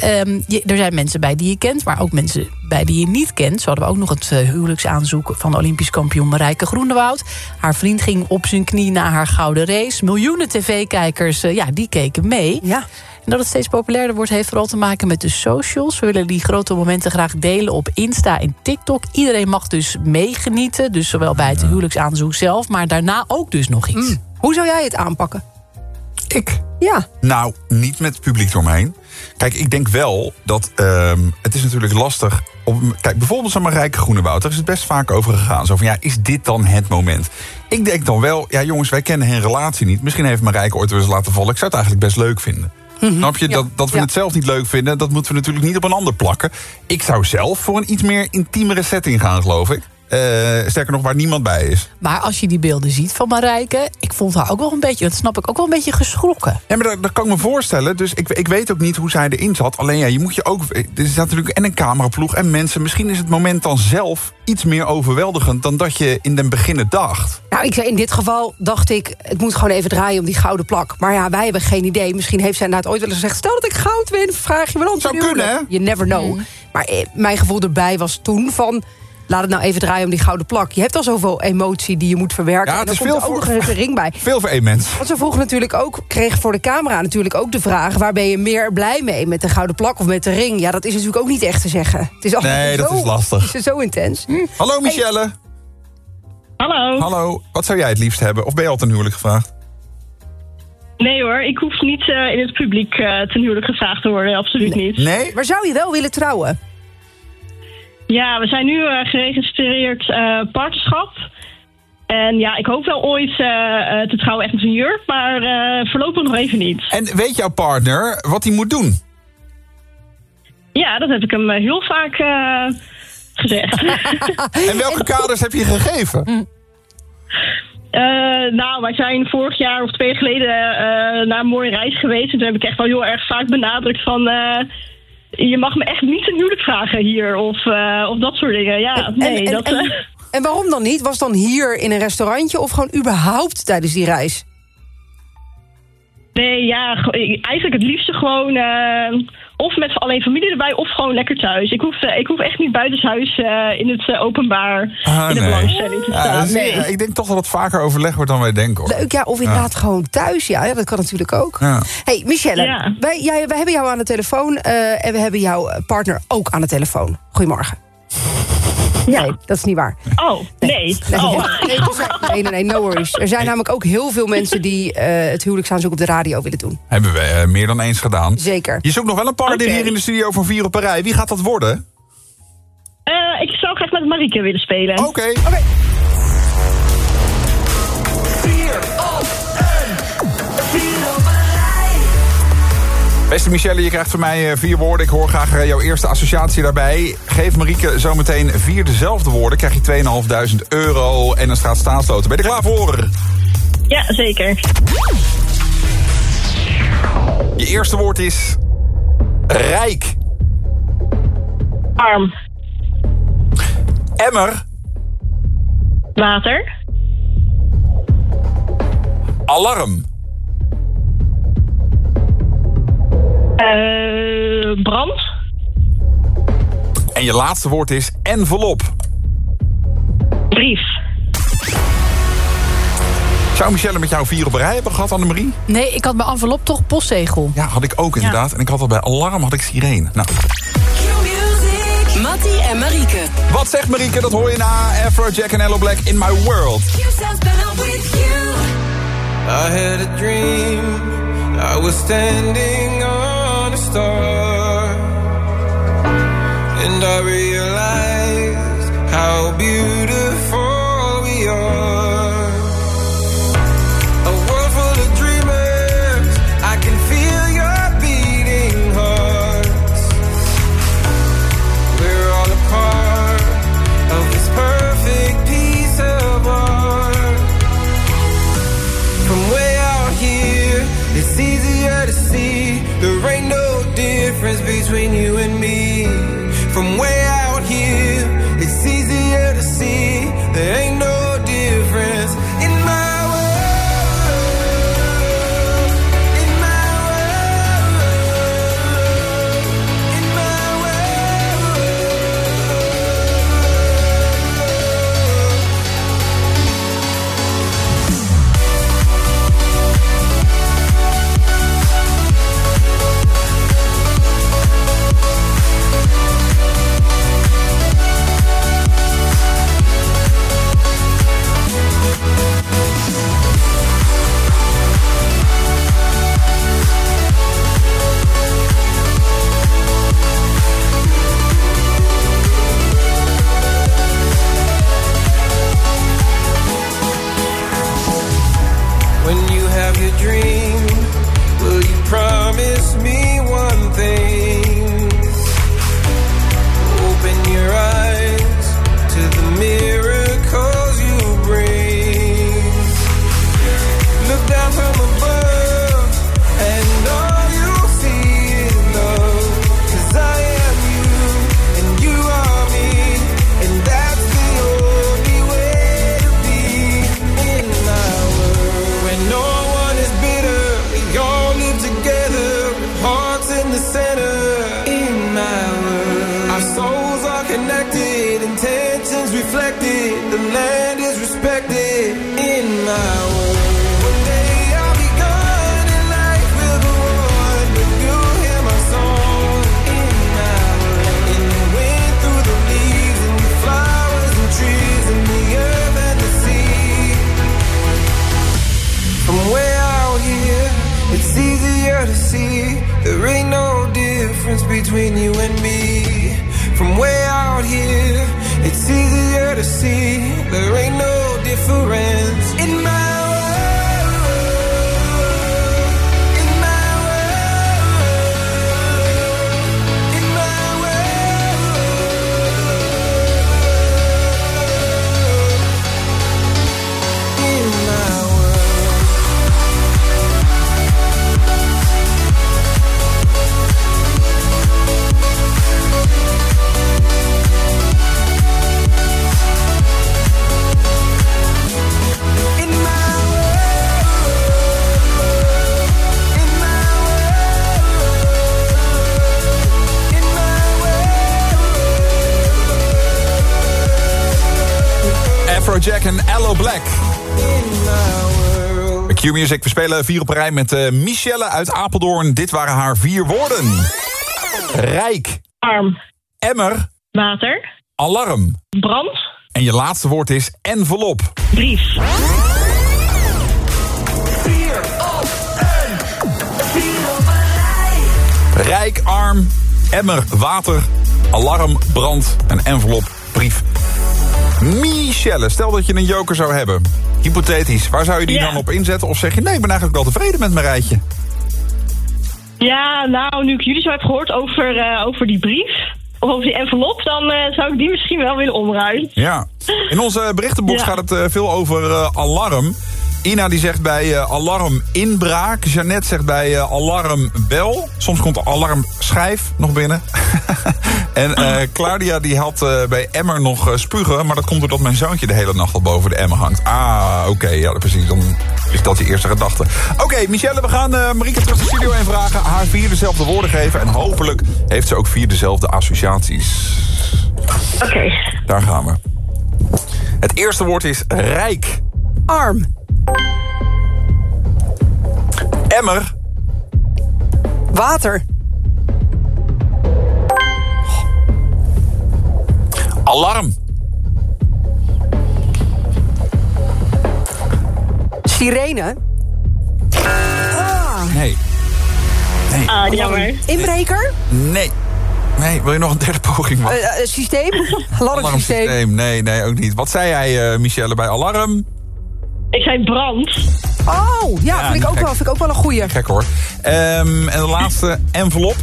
[SPEAKER 1] Ehm, er zijn mensen bij die je kent, maar ook mensen bij die je niet kent. Zo hadden we ook nog het eh, huwelijksaanzoek van Olympisch kampioen Marijke Groenewoud. Haar vriend ging op zijn knie na haar gouden race. Miljoenen tv-kijkers, eh, ja, die keken mee.
[SPEAKER 3] Ja.
[SPEAKER 1] En dat het steeds populairder wordt, heeft vooral te maken met de socials. We willen die grote momenten graag delen op Insta en TikTok. Iedereen mag dus meegenieten. Dus zowel bij het huwelijksaanzoek zelf, maar daarna ook dus nog iets.
[SPEAKER 3] Hoe zou jij het aanpakken?
[SPEAKER 6] Ik?
[SPEAKER 3] Ja.
[SPEAKER 6] Nou, niet met het publiek eromheen. Kijk, ik denk wel dat ehm, het is natuurlijk lastig. Op, kijk, bijvoorbeeld zo'n Marijke Groenewoud. Daar is het best vaak over gegaan. Zo van, ja, is dit dan het moment? Ik denk dan wel, ja jongens, wij kennen hun relatie niet. Misschien heeft Marijke ooit wel eens laten vallen. Ik zou het eigenlijk best leuk vinden. Snap je? Dat, dat we
[SPEAKER 3] Ja.
[SPEAKER 6] het zelf niet leuk vinden, dat moeten we natuurlijk niet op een ander plakken. Ik zou zelf voor een iets meer intiemere setting gaan, geloof ik. Eh, sterker nog, waar niemand bij is.
[SPEAKER 1] Maar als je die beelden ziet van Marijke... ik vond haar ook wel een beetje, dat snap ik, ook wel een beetje geschrokken.
[SPEAKER 6] Ja, maar dat, dat kan ik me voorstellen. Dus ik, ik weet ook niet hoe zij erin zat. Alleen ja, je moet je ook. Er is natuurlijk en een cameraploeg en mensen. Misschien is het moment dan zelf iets meer overweldigend dan dat je in den beginnen dacht.
[SPEAKER 3] Nou, ik zei in dit geval dacht ik, het moet gewoon even draaien om die gouden plak. Maar ja, wij hebben geen idee. Misschien heeft zij inderdaad ooit wel eens gezegd... stel dat ik goud win, vraag je me dan
[SPEAKER 6] Zou kunnen,
[SPEAKER 3] huwelijk. You never know. Maar eh, mijn gevoel erbij was toen van... laat het nou even draaien om die gouden plak. Je hebt al zoveel emotie die je moet verwerken.
[SPEAKER 6] Ja,
[SPEAKER 3] en
[SPEAKER 6] het
[SPEAKER 3] dan
[SPEAKER 6] is
[SPEAKER 3] komt
[SPEAKER 6] veel
[SPEAKER 3] er ook
[SPEAKER 6] voor-
[SPEAKER 3] nog een ring bij.
[SPEAKER 6] Veel voor één mens.
[SPEAKER 3] Want ze vroegen natuurlijk ook, kreeg voor de camera natuurlijk ook de vraag... waar ben je meer blij mee, met de gouden plak of met de ring? Ja, dat is natuurlijk ook niet echt te zeggen. Het is allemaal
[SPEAKER 6] Nee, dat
[SPEAKER 3] zo,
[SPEAKER 6] is lastig.
[SPEAKER 3] Het is zo intens.
[SPEAKER 6] Hallo Michelle.
[SPEAKER 27] Hallo.
[SPEAKER 6] Hallo. Wat zou jij het liefst hebben? Of ben je al ten huwelijk gevraagd?
[SPEAKER 27] Nee hoor, ik hoef niet eh, in het publiek eh, ten huwelijk gevraagd te worden. Absoluut niet.
[SPEAKER 6] Nee?
[SPEAKER 3] Maar zou je wel willen trouwen?
[SPEAKER 27] Ja, we zijn nu eh, geregistreerd eh, partnerschap. En ja, ik hoop wel ooit eh, eh, te trouwen echt met een jurk. Maar eh, voorlopig nog even niet.
[SPEAKER 6] En weet jouw partner wat hij moet doen?
[SPEAKER 27] Ja, dat heb ik hem heel vaak eh, gezegd.
[SPEAKER 6] En welke kaders heb je gegeven?
[SPEAKER 27] Eh, nou, wij zijn vorig jaar of twee jaar geleden eh, naar een mooie reis geweest. En toen heb ik echt wel heel erg vaak benadrukt van... eh, je mag me echt niet een huwelijk vragen hier of, eh, of dat soort dingen. Ja, nee,
[SPEAKER 3] en,
[SPEAKER 27] dat...
[SPEAKER 3] en,
[SPEAKER 27] eh,
[SPEAKER 3] en waarom dan niet? Was dan hier in een restaurantje of gewoon überhaupt tijdens die reis?
[SPEAKER 27] Nee, ja, ge- eigenlijk het liefste gewoon... of met alleen familie erbij, of gewoon lekker thuis. Ik hoef, eh, ik hoef echt niet buitenshuis eh in het eh, openbaar
[SPEAKER 6] Ah,
[SPEAKER 27] in de
[SPEAKER 6] nee.
[SPEAKER 27] belangstelling te
[SPEAKER 6] Ja,
[SPEAKER 27] staan. nee.
[SPEAKER 6] Ik denk toch dat het vaker overleg wordt dan wij denken. Hoor.
[SPEAKER 3] Leuk, ja, of inderdaad gewoon thuis. Ja, ja, dat kan natuurlijk ook.
[SPEAKER 6] Ja.
[SPEAKER 3] hey, Michelle,
[SPEAKER 27] Ja.
[SPEAKER 3] wij, jij, wij hebben jou aan de telefoon eh, en we hebben jouw partner ook aan de telefoon. Goedemorgen.
[SPEAKER 27] Ja.
[SPEAKER 3] Nee, dat is niet waar.
[SPEAKER 27] Oh, nee.
[SPEAKER 3] Nee,
[SPEAKER 27] Oh.
[SPEAKER 3] nee, nee, nee, nee, no worries. Er zijn namelijk ook heel veel mensen die eh, het huwelijksaanzoek op de radio willen doen.
[SPEAKER 6] Hebben we eh, meer dan eens gedaan.
[SPEAKER 3] Zeker.
[SPEAKER 6] Je zoekt nog wel een partner
[SPEAKER 27] Oké.
[SPEAKER 6] hier in de studio van Vier op een rij. Wie gaat dat worden?
[SPEAKER 27] Eh, ik zou graag met Marieke willen spelen.
[SPEAKER 6] Oké. Beste Michelle, je krijgt van mij eh, vier woorden. Ik hoor graag eh, jouw eerste associatie daarbij. Geef Marieke zometeen vier dezelfde woorden. Krijg je 2.500 euro en een straat staansloten. Ben je er klaar voor?
[SPEAKER 27] Ja, zeker.
[SPEAKER 6] Je eerste woord is... Rijk.
[SPEAKER 27] Arm.
[SPEAKER 6] Emmer.
[SPEAKER 27] Water.
[SPEAKER 6] Alarm.
[SPEAKER 27] Eh, brand.
[SPEAKER 6] En je laatste woord is envelop.
[SPEAKER 27] Brief.
[SPEAKER 6] Zou Michelle met jou vier op rij hebben gehad, Annemarie?
[SPEAKER 1] Nee, ik had mijn envelop toch postzegel.
[SPEAKER 6] Ja, had ik ook inderdaad. En ik had al bij alarm had ik sirene. Nou,
[SPEAKER 28] Mattie en Marieke.
[SPEAKER 6] wat zegt Marieke? Dat hoor je na Afrojack en Hello Black in My World.
[SPEAKER 29] I had a dream. I was standing on a star. And I realized how beautiful
[SPEAKER 6] Bij Q-Music, we spelen vier op een rij met eh, Michelle uit Apeldoorn. Dit waren haar vier woorden. Rijk.
[SPEAKER 27] Arm.
[SPEAKER 6] Emmer.
[SPEAKER 27] Water.
[SPEAKER 6] Alarm.
[SPEAKER 27] Brand.
[SPEAKER 6] En je laatste woord is envelop.
[SPEAKER 27] Brief.
[SPEAKER 6] Rijk, arm, emmer, water, alarm, brand, een envelop, brief. Michelle, stel dat je een joker zou hebben. Hypothetisch, waar zou je die
[SPEAKER 27] Ja.
[SPEAKER 6] dan op inzetten? Of zeg je, nee, ik ben eigenlijk wel tevreden met mijn rijtje?
[SPEAKER 27] Ja, nou, nu ik jullie zo heb gehoord over, eh, over die brief, of over die envelop, dan eh, zou ik die misschien wel willen omruilen.
[SPEAKER 6] Ja. In onze berichtenbox
[SPEAKER 27] Ja.
[SPEAKER 6] gaat het eh, veel over alarm. Ina die zegt bij eh, alarm inbraak. Jeannette zegt bij eh, alarm bel. Soms komt alarm schijf nog binnen.
[SPEAKER 30] En eh, Claudia die had bij Emmer nog spugen... maar dat komt doordat mijn zoontje de hele nacht al boven de Emmer hangt. Ah, oké, ja, precies. Dan is dat je eerste gedachte. Oké, Michelle, we gaan eh Marieke terug de studio in vragen... haar vier dezelfde woorden geven... en hopelijk heeft ze ook vier dezelfde associaties.
[SPEAKER 27] Oké.
[SPEAKER 30] Daar gaan we. Het eerste woord is rijk.
[SPEAKER 3] Arm.
[SPEAKER 30] Emmer.
[SPEAKER 3] Water.
[SPEAKER 30] Alarm.
[SPEAKER 3] Sirene. Ah.
[SPEAKER 30] Nee. Nee.
[SPEAKER 27] Ah, jammer.
[SPEAKER 3] Inbreker.
[SPEAKER 30] Nee. Nee, wil je nog een derde poging?
[SPEAKER 3] Eh, eh, systeem. Alarmsysteem.
[SPEAKER 30] Alarmsysteem. Nee, nee, ook niet. Wat zei jij, eh, Michelle, bij alarm?
[SPEAKER 27] Ik zei brand.
[SPEAKER 3] Oh, ja,
[SPEAKER 30] Ja,
[SPEAKER 3] vind, ik ook
[SPEAKER 30] gek.
[SPEAKER 3] wel, vind ik ook wel een goeie.
[SPEAKER 30] Gek hoor. Ehm, en de laatste, envelop.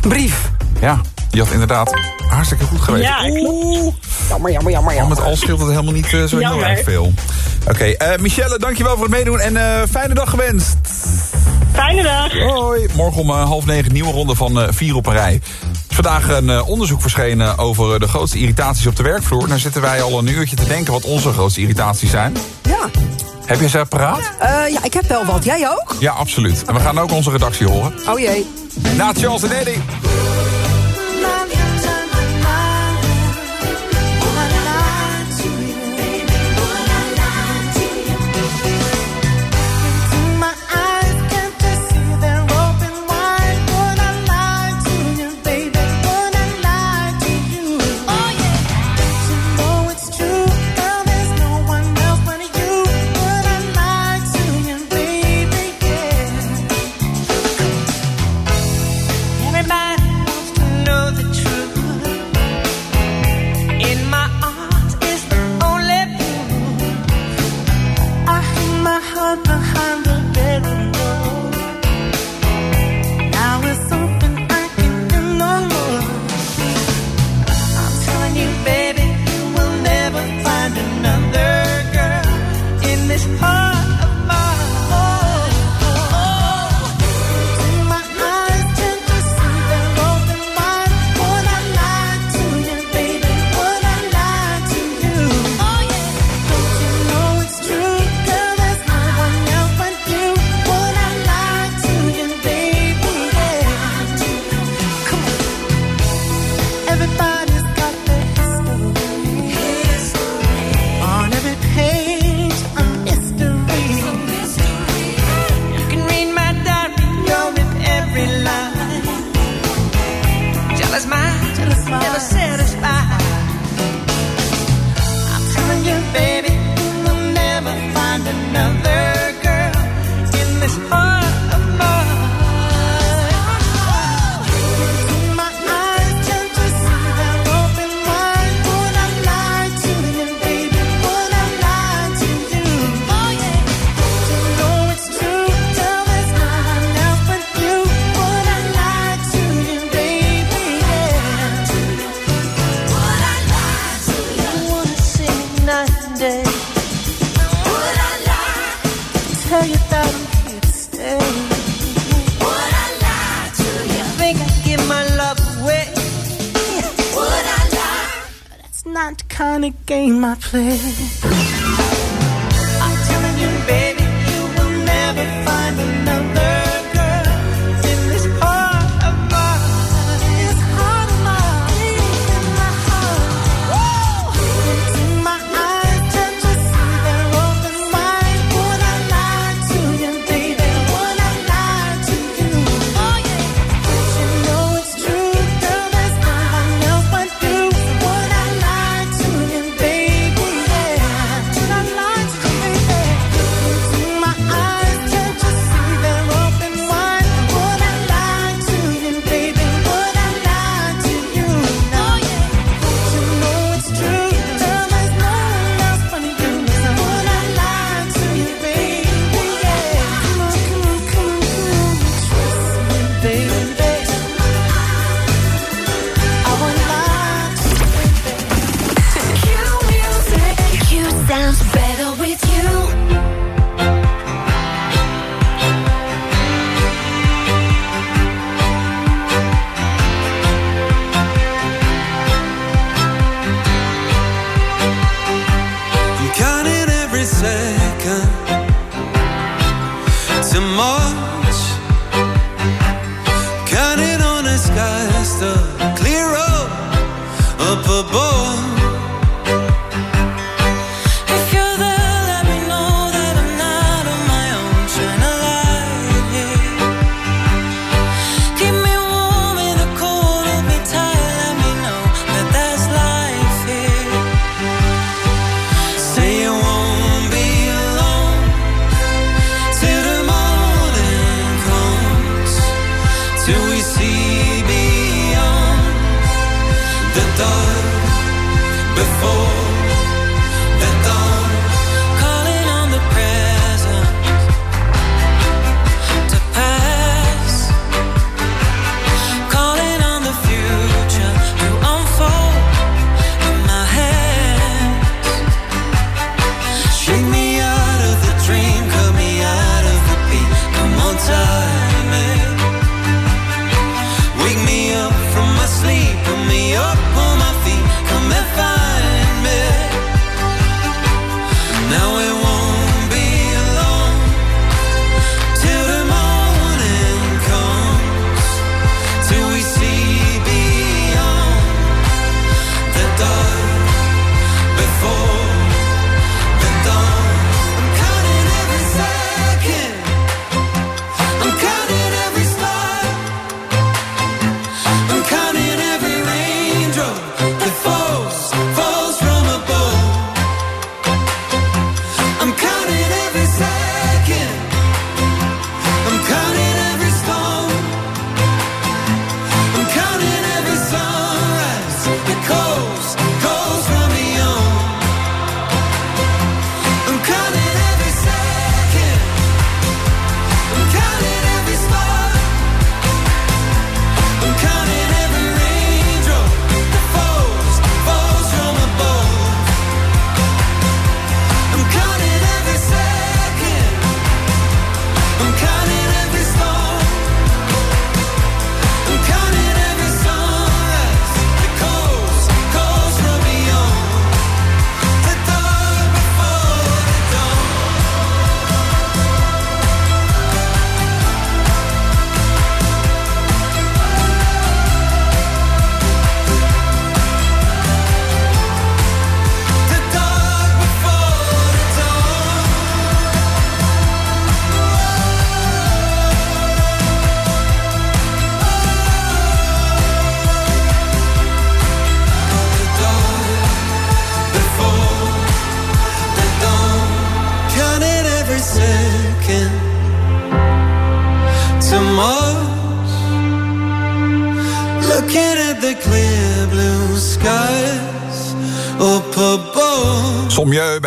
[SPEAKER 3] Brief.
[SPEAKER 30] Ja, die had inderdaad hartstikke goed geweest.
[SPEAKER 27] Ja, klopt.
[SPEAKER 3] Oeh. Jammer, jammer, jammer,
[SPEAKER 30] Maar
[SPEAKER 3] jammer.
[SPEAKER 30] met al scheelt het helemaal niet eh, zo heel erg veel. Oké, eh, Michelle, dankjewel voor het meedoen en eh, fijne dag gewenst.
[SPEAKER 27] Fijne dag.
[SPEAKER 30] Hoi. Morgen om half negen nieuwe ronde van eh, Vier op een Rij. Vandaag een eh, onderzoek verschenen over eh, de grootste irritaties op de werkvloer. Daar zitten wij al een uurtje te denken wat onze grootste irritaties zijn.
[SPEAKER 3] Ja.
[SPEAKER 30] Heb je ze paraat?
[SPEAKER 3] Eh, ja, ik heb wel wat. Jij ook?
[SPEAKER 30] Ja, absoluut. En we gaan ook onze redactie horen.
[SPEAKER 3] Oh jee.
[SPEAKER 30] Na Charles en Eddie.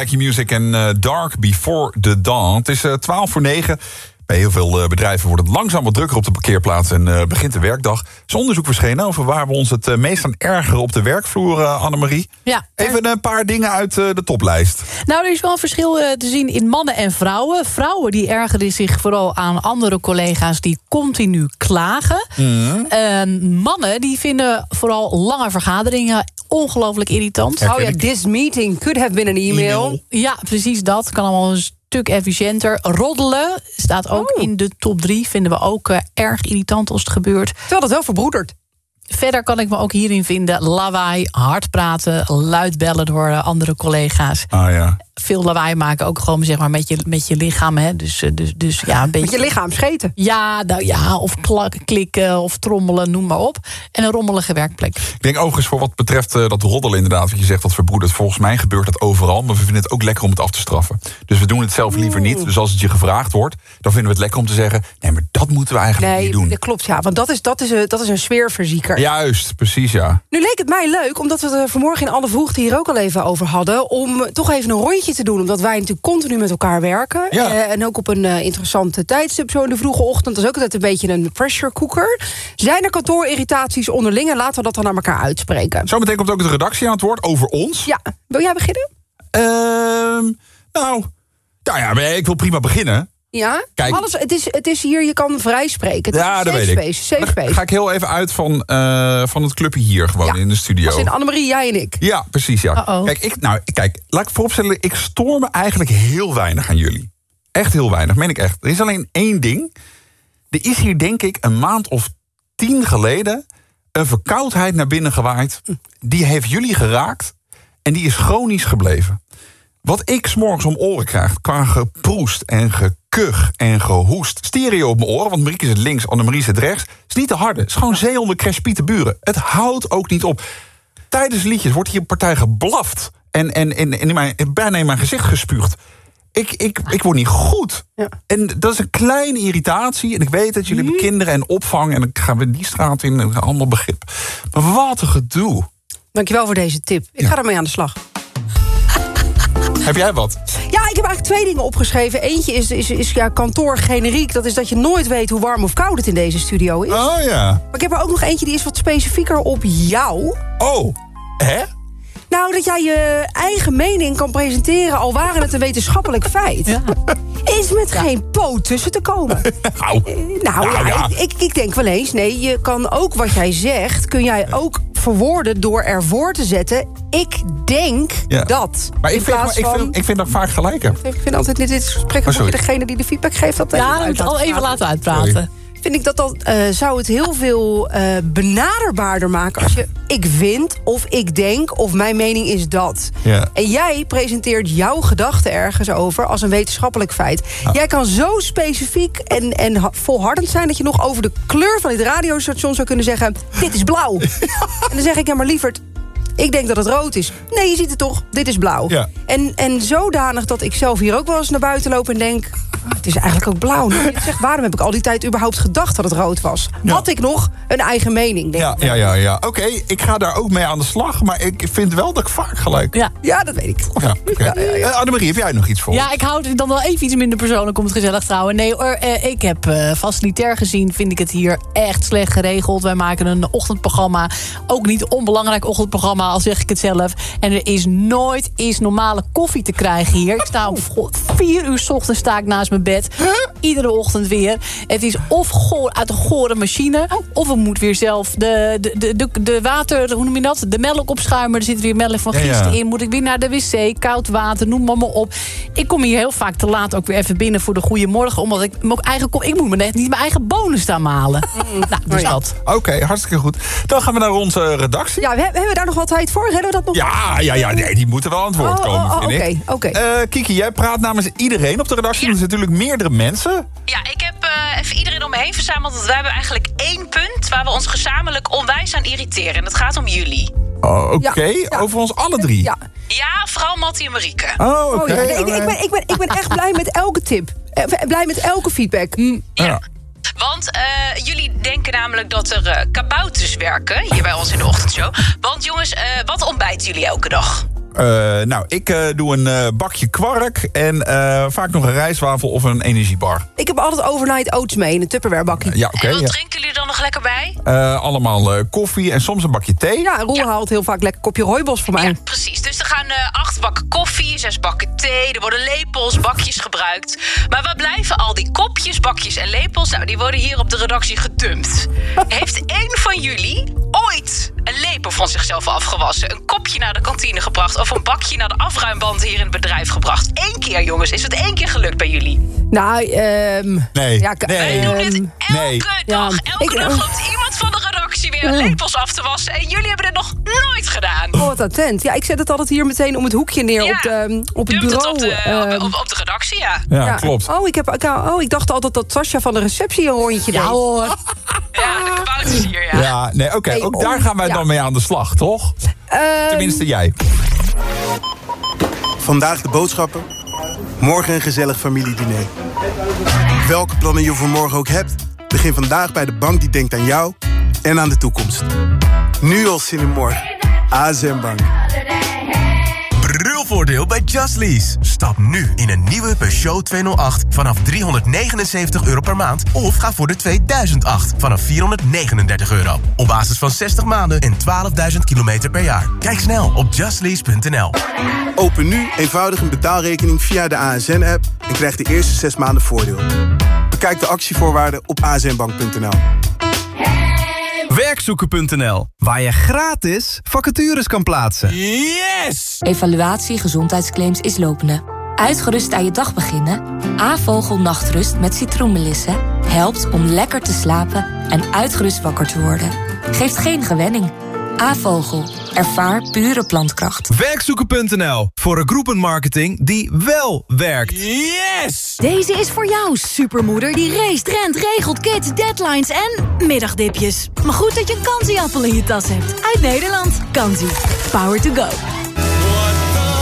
[SPEAKER 6] Becky Music en eh, Dark Before the Dawn. Het is eh 12 voor 9. Bij heel veel eh, bedrijven wordt het langzaam wat drukker op de parkeerplaats en eh, begint de werkdag. Er is onderzoek verschenen over waar we ons het eh, meest aan ergeren op de werkvloer, eh, Annemarie.
[SPEAKER 1] Ja.
[SPEAKER 6] Even een paar dingen uit eh, de toplijst.
[SPEAKER 1] Nou, er is wel een verschil te zien in mannen en vrouwen. Vrouwen die ergeren zich vooral aan andere collega's die continu klagen.
[SPEAKER 6] Mhm.
[SPEAKER 1] Eh, mannen die vinden vooral lange vergaderingen ongelooflijk irritant.
[SPEAKER 3] Oh ja, this meeting could have been an email.
[SPEAKER 1] Ja, precies dat. Kan allemaal een stuk efficiënter. Roddelen staat ook
[SPEAKER 3] Oh.
[SPEAKER 1] in de top drie. Vinden we ook eh, erg irritant als het gebeurt.
[SPEAKER 3] Terwijl dat wel verbroedert.
[SPEAKER 1] Verder kan ik me ook hierin vinden. Lawaai, hard praten, luid bellen door eh, andere collega's.
[SPEAKER 6] Ah ja.
[SPEAKER 1] Veel lawaai maken ook gewoon zeg maar, met, je, met je lichaam. Hè? Dus, eh, dus, dus ja, een beetje.
[SPEAKER 3] Met je lichaam scheten.
[SPEAKER 1] Ja, nou, ja of klak, klikken of trommelen, noem maar op. En een rommelige werkplek.
[SPEAKER 6] Ik denk overigens voor wat betreft eh, dat roddelen inderdaad, wat je zegt, dat verbroedert. Volgens mij gebeurt dat overal, maar we vinden het ook lekker om het af te straffen. Dus we doen het zelf liever niet. Dus als het je gevraagd wordt, dan vinden we het lekker om te zeggen... nee, maar dat moeten we eigenlijk
[SPEAKER 3] Nee,
[SPEAKER 6] niet doen.
[SPEAKER 3] dat klopt ja. Want dat is, dat is, een, dat is een sfeerverzieker.
[SPEAKER 6] Juist, precies ja.
[SPEAKER 3] Nu leek het mij leuk, omdat we het er vanmorgen in alle vroegte hier ook al even over hadden... om toch even een rondje te doen, omdat wij natuurlijk continu met elkaar werken.
[SPEAKER 6] Ja.
[SPEAKER 3] Eh, en ook op een eh, interessante tijdstip zo in de vroege ochtend. Dat is ook altijd een beetje een pressure cooker. Zijn er kantoorirritaties onderling en laten we dat dan aan elkaar uitspreken?
[SPEAKER 6] Zometeen komt ook de redactie aan het woord over ons.
[SPEAKER 3] Ja, wil jij beginnen?
[SPEAKER 6] Ehm, nou, nou ja, ik wil prima beginnen.
[SPEAKER 3] Ja?
[SPEAKER 6] Kijk.
[SPEAKER 3] Alles, het, is, het is hier, je kan vrij spreken. Het
[SPEAKER 6] ja,
[SPEAKER 3] is
[SPEAKER 6] dat
[SPEAKER 3] een
[SPEAKER 6] weet ik.
[SPEAKER 3] space,
[SPEAKER 6] Dan ga ik heel even uit van, eh, van het clubje hier gewoon in de studio.
[SPEAKER 3] Als in Annemarie, jij en ik.
[SPEAKER 6] Ja, precies, ja. Kijk, ik, nou, kijk, laat ik vooropstellen, ik stoor me eigenlijk heel weinig aan jullie. Echt heel weinig, meen ik echt. Er is alleen één ding. Er is hier denk ik een maand of tien geleden een verkoudheid naar binnen gewaaid. Die heeft jullie geraakt en die is chronisch gebleven. Wat ik s'morgens om oren krijg, qua geproest en gekuch en gehoest. Stereo op mijn oren, want Marieke zit links, Annemarie zit rechts. is niet te harde. Het is gewoon zeehonden crash Pieter Buren. Het houdt ook niet op. Tijdens liedjes wordt hier een partij geblaft. En, en, in mijn, bijna in mijn gezicht gespuugd. Ik, ik, ik word niet goed. En dat is een kleine irritatie. En ik weet dat jullie hebben kinderen en opvang. En dan gaan we die straat in. Allemaal begrip. Maar wat een gedoe.
[SPEAKER 3] Dankjewel voor deze tip. Ik ga ermee aan de slag.
[SPEAKER 6] Heb jij wat?
[SPEAKER 3] Ja, ik heb eigenlijk twee dingen opgeschreven. Eentje is, is, is ja, kantoor generiek. Dat is dat je nooit weet hoe warm of koud het in deze studio is.
[SPEAKER 6] Oh ja.
[SPEAKER 3] Maar ik heb er ook nog eentje die is wat specifieker op jou.
[SPEAKER 6] Oh, hè?
[SPEAKER 3] Nou, dat jij je eigen mening kan presenteren... al waren het een wetenschappelijk feit. Is met geen poot tussen te komen.
[SPEAKER 6] Nou,
[SPEAKER 3] Nou,
[SPEAKER 6] Nou,
[SPEAKER 3] ja,
[SPEAKER 6] ja.
[SPEAKER 3] Ik, ik, denk wel eens... nee, je kan ook wat jij zegt... kun jij ook verwoorden door ervoor te zetten... ik denk
[SPEAKER 6] Ja.
[SPEAKER 3] dat.
[SPEAKER 6] Maar ik
[SPEAKER 3] In
[SPEAKER 6] vind, ik,
[SPEAKER 3] van-
[SPEAKER 6] vind, ik vind dat vaak gelijk heb.
[SPEAKER 3] Ik vind altijd in dit gesprek...
[SPEAKER 6] Oh,
[SPEAKER 3] degene die de feedback geeft... dat
[SPEAKER 1] Ja,
[SPEAKER 3] even
[SPEAKER 1] moeten al even laten uitpraten.
[SPEAKER 3] Vind ik dat dan eh, zou het heel veel eh, benaderbaarder maken... als je ik vind of ik denk of mijn mening is dat.
[SPEAKER 6] Ja.
[SPEAKER 3] En jij presenteert jouw gedachten ergens over als een wetenschappelijk feit. Jij kan zo specifiek en, en ha- volhardend zijn... dat je nog over de kleur van dit radiostation zou kunnen zeggen... dit is blauw. En dan zeg ik, ja maar lieverd... Ik denk dat het rood is. Nee, je ziet het toch, dit is blauw.
[SPEAKER 6] Ja.
[SPEAKER 3] En, en zodanig dat ik zelf hier ook wel eens naar buiten loop en denk... "Ah, het is eigenlijk ook blauw. Nou, je zegt, waarom heb ik al die tijd überhaupt gedacht dat het rood was? Had ik nog een eigen mening, denk
[SPEAKER 6] Ja,
[SPEAKER 3] ik.
[SPEAKER 6] ja, ja. ja. Oké, ik ga daar ook mee aan de slag. Maar ik vind wel dat ik vaak gelijk
[SPEAKER 1] Ja.
[SPEAKER 3] Ja, dat weet ik.
[SPEAKER 6] Ja, oké. Eh, Annemarie, heb jij nog iets voor?
[SPEAKER 1] Ja, ik hou het dan wel even iets minder persoonlijk om het gezellig te houden. Nee eh, ik heb eh, facilitair gezien, vind ik het hier echt slecht geregeld. Wij maken een ochtendprogramma, ook niet onbelangrijk ochtendprogramma, al zeg ik het zelf. En er is nooit is normale koffie te krijgen hier. Ik sta om go- vier uur 's ochtends sta ik naast mijn bed. Iedere ochtend weer. Het is of goor, uit een gore machine, of we moeten weer zelf de, de, de, de, de water, hoe noem je dat? De melk opschuimen. Er zit weer melk van
[SPEAKER 6] Ja, ja.
[SPEAKER 1] gisteren in. Moet ik weer naar de wc, koud water, noem maar, maar op. Ik kom hier heel vaak te laat ook weer even binnen voor de goede morgen. Omdat ik mijn eigen kom, ik moet me net niet mijn eigen bonus staan malen. nou, dus dat.
[SPEAKER 6] Oké, hartstikke goed. Dan gaan we naar onze redactie.
[SPEAKER 3] Ja, we, hebben we daar nog wat tijd voor? Redden we dat nog?
[SPEAKER 6] Ja, ja, ja, nee, die moeten wel aan het woord
[SPEAKER 3] Oh,
[SPEAKER 6] komen,
[SPEAKER 3] oh, oh,
[SPEAKER 6] ik.
[SPEAKER 3] oké, oké.
[SPEAKER 6] Eh, Kiki, jij praat namens iedereen op de redactie. Er zijn natuurlijk meerdere mensen.
[SPEAKER 19] Ja, ik heb eh, even iedereen om me heen verzameld. Want wij hebben eigenlijk één punt waar we ons gezamenlijk onwijs aan irriteren. En dat gaat om jullie.
[SPEAKER 6] Oh, Oké,
[SPEAKER 3] Ja, ja.
[SPEAKER 6] over ons alle drie.
[SPEAKER 3] Ja.
[SPEAKER 19] Ja, vooral Mattie en Marieke.
[SPEAKER 6] Oh, oké.
[SPEAKER 3] Oh, ja. Nee, ik, ik, ben, ik, ben, ik ben echt blij met elke tip. Eh, Blij met elke feedback.
[SPEAKER 6] Ja.
[SPEAKER 19] Want eh, jullie denken namelijk dat er eh, kabouters werken hier bij ons in de ochtendshow. Want jongens, eh, wat ontbijten jullie elke dag?
[SPEAKER 6] Eh, nou, ik eh, doe een eh, bakje kwark en eh, vaak nog een rijstwafel of een energiebar.
[SPEAKER 3] Ik heb altijd overnight oats mee in een Tupperware bakje.
[SPEAKER 6] Ja, oké.
[SPEAKER 19] en wat
[SPEAKER 6] ja.
[SPEAKER 19] drinken jullie er dan nog lekker bij?
[SPEAKER 6] Eh, allemaal eh, koffie en soms een bakje thee.
[SPEAKER 3] Ja, Roel haalt heel vaak lekker kopje rooibos voor mij.
[SPEAKER 19] Ja, precies. Dus er gaan eh, acht bakken koffie, zes bakken thee. Er worden lepels, bakjes gebruikt. Maar waar blijven al die kopjes, bakjes en lepels? Nou, die worden hier op de redactie gedumpt. Heeft één van jullie ooit een lepel van zichzelf afgewassen? Een kopje naar de kantine gebracht? Of een bakje naar de afruimband hier in het bedrijf gebracht? Eén keer, jongens. Is het één keer gelukt bij jullie?
[SPEAKER 3] Nou, ehm...
[SPEAKER 6] Nee,
[SPEAKER 3] Ja,
[SPEAKER 6] nee,
[SPEAKER 19] Wij doen dit
[SPEAKER 6] nee.
[SPEAKER 19] elke dag. Elke
[SPEAKER 3] ik-
[SPEAKER 19] dag loopt iemand van de redactie weer lepels af te wassen. En jullie hebben dit nog nooit gedaan.
[SPEAKER 3] Oh, wat attent. Ja, ik zet het altijd hier meteen om het hoekje neer
[SPEAKER 19] Ja,
[SPEAKER 3] op, de, op het
[SPEAKER 19] het
[SPEAKER 3] bureau.
[SPEAKER 19] op de,
[SPEAKER 3] ehm.
[SPEAKER 19] op, op de redactie, ja.
[SPEAKER 6] Ja, klopt.
[SPEAKER 3] Oh ik, heb, oh, ik dacht altijd dat Sascha van de receptie een rondje deed.
[SPEAKER 1] Ja hoor.
[SPEAKER 19] Ja, de kaboutertjes hier, ja.
[SPEAKER 6] Ja, nee, oké.
[SPEAKER 3] Nee,
[SPEAKER 6] ook
[SPEAKER 3] om-
[SPEAKER 6] daar gaan wij
[SPEAKER 3] ja.
[SPEAKER 6] dan mee aan de slag, toch?
[SPEAKER 3] Ehm,
[SPEAKER 6] Tenminste, jij.
[SPEAKER 11] Vandaag de boodschappen, morgen een gezellig familiediner. Welke plannen je voor morgen ook hebt, begin vandaag bij de bank die denkt aan jou en aan de toekomst. Nu al zin in morgen. ASM Bank.
[SPEAKER 29] Brulvoordeel bij Just Lease. Stap nu in een nieuwe Peugeot 208 vanaf 379 euro per maand. Of ga voor de 2008 vanaf 439 euro. Op basis van 60 maanden en 12.000 kilometer per jaar. Kijk snel op justlease.nl.
[SPEAKER 11] Open nu eenvoudig een betaalrekening via de ASN-app en krijg de eerste zes maanden voordeel. Bekijk de actievoorwaarden op asnbank.nl.
[SPEAKER 13] Werkzoeken.nl, waar je gratis vacatures kan plaatsen.
[SPEAKER 29] Yes!
[SPEAKER 20] Evaluatie gezondheidsclaims is lopende. Uitgerust aan je dag beginnen? A-vogel nachtrust met citroenmelissen helpt om lekker te slapen en uitgerust wakker te worden.
[SPEAKER 31] geeft geen gewenning. A-vogel. Ervaar pure plantkracht.
[SPEAKER 15] Werkzoeken.nl voor een groepenmarketing die wel werkt.
[SPEAKER 22] Yes!
[SPEAKER 19] Deze is voor jou, supermoeder die race, rent, regelt, kids, deadlines en middagdipjes. Maar goed dat je een kansieappel in je tas hebt. Uit Nederland. Kansie. Power to go.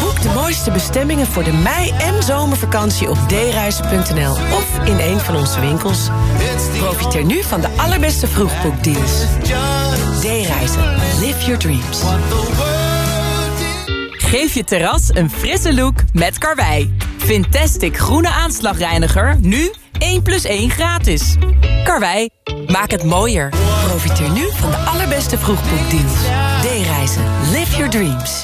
[SPEAKER 32] Boek de mooiste bestemmingen voor de mei- en zomervakantie op dereizen.nl of in een van onze winkels. Profiteer nu van de allerbeste vroegboekdeals. D-reizen. Live your dreams.
[SPEAKER 33] Geef je terras een frisse look met Karwei. Fantastic groene aanslagreiniger, nu 1 plus 1 gratis. Karwei, maak het mooier.
[SPEAKER 32] Profiteer nu van de allerbeste vroegboekdeals. D-reizen. Live your dreams.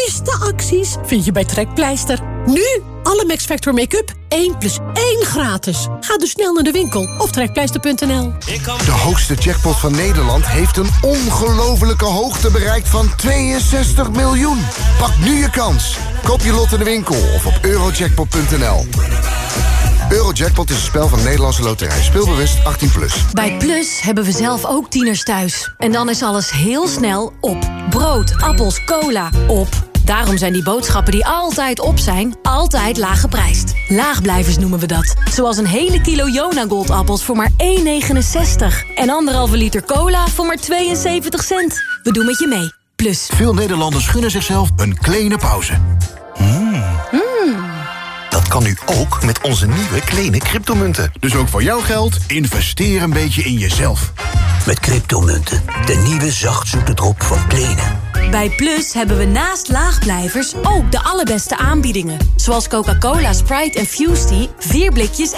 [SPEAKER 34] acties vind je bij Trekpleister. Nu alle Max Factor make-up 1 plus 1 gratis. Ga dus snel naar de winkel of trekpleister.nl.
[SPEAKER 24] De hoogste jackpot van Nederland heeft een ongelofelijke hoogte bereikt van 62 miljoen. Pak nu je kans. Koop je lot in de winkel of op eurojackpot.nl. Eurojackpot is een spel van Nederlandse Loterij. Speelbewust 18+. Plus.
[SPEAKER 19] Bij Plus hebben we zelf ook tieners thuis. En dan is alles heel snel op. Brood, appels, cola, op. Daarom zijn die boodschappen die altijd op zijn, altijd laag geprijsd. Laagblijvers noemen we dat. Zoals een hele kilo Jona Goldappels voor maar 1,69. En anderhalve liter cola voor maar 72 cent. We doen met je mee. Plus.
[SPEAKER 24] Veel Nederlanders gunnen zichzelf een kleine pauze.
[SPEAKER 35] Dat kan nu ook met onze nieuwe kleine cryptomunten.
[SPEAKER 24] Dus ook voor jouw geld, investeer een beetje in jezelf.
[SPEAKER 35] Met cryptomunten, de nieuwe zachtzoete drop van Kleene.
[SPEAKER 19] Bij Plus hebben we naast laagblijvers ook de allerbeste aanbiedingen. Zoals Coca-Cola, Sprite en Fusty. 4 blikjes 1,99.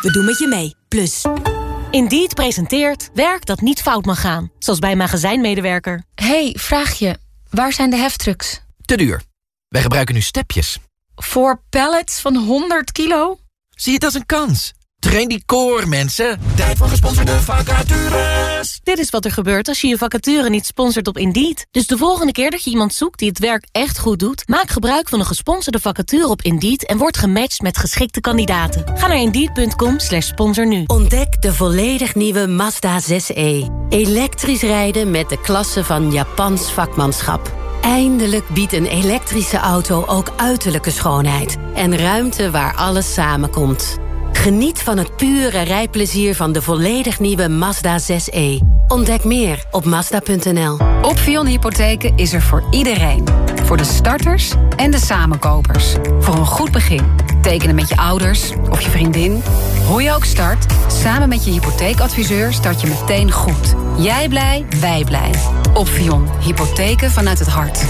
[SPEAKER 19] We doen met je mee. Plus.
[SPEAKER 36] Indeed presenteert werk dat niet fout mag gaan. Zoals bij een magazijnmedewerker.
[SPEAKER 37] hey, vraag je. Waar zijn de heftrucks?
[SPEAKER 38] Te duur. Wij gebruiken nu stepjes.
[SPEAKER 37] Voor pallets van 100 kilo?
[SPEAKER 38] Zie het als een kans. Train die core, mensen. Tijd voor gesponsorde vacatures.
[SPEAKER 36] Dit is wat er gebeurt als je je vacature niet sponsort op Indeed. Dus de volgende keer dat je iemand zoekt die het werk echt goed doet... maak gebruik van een gesponsorde vacature op Indeed... en word gematcht met geschikte kandidaten. Ga naar Indeed.com slash sponsor nu.
[SPEAKER 39] Ontdek de volledig nieuwe Mazda 6e. Elektrisch rijden met de klasse van Japans vakmanschap. Eindelijk biedt een elektrische auto ook uiterlijke schoonheid. En ruimte waar alles samenkomt. Geniet van het pure rijplezier van de volledig nieuwe Mazda 6e. Ontdek meer op Mazda.nl.
[SPEAKER 40] Opvion Hypotheken is er voor iedereen. Voor de starters en de samenkopers. Voor een goed begin. Tekenen met je ouders of je vriendin. Hoe je ook start, samen met je hypotheekadviseur start je meteen goed. Jij blij, wij blij. Opvion Hypotheken vanuit het hart.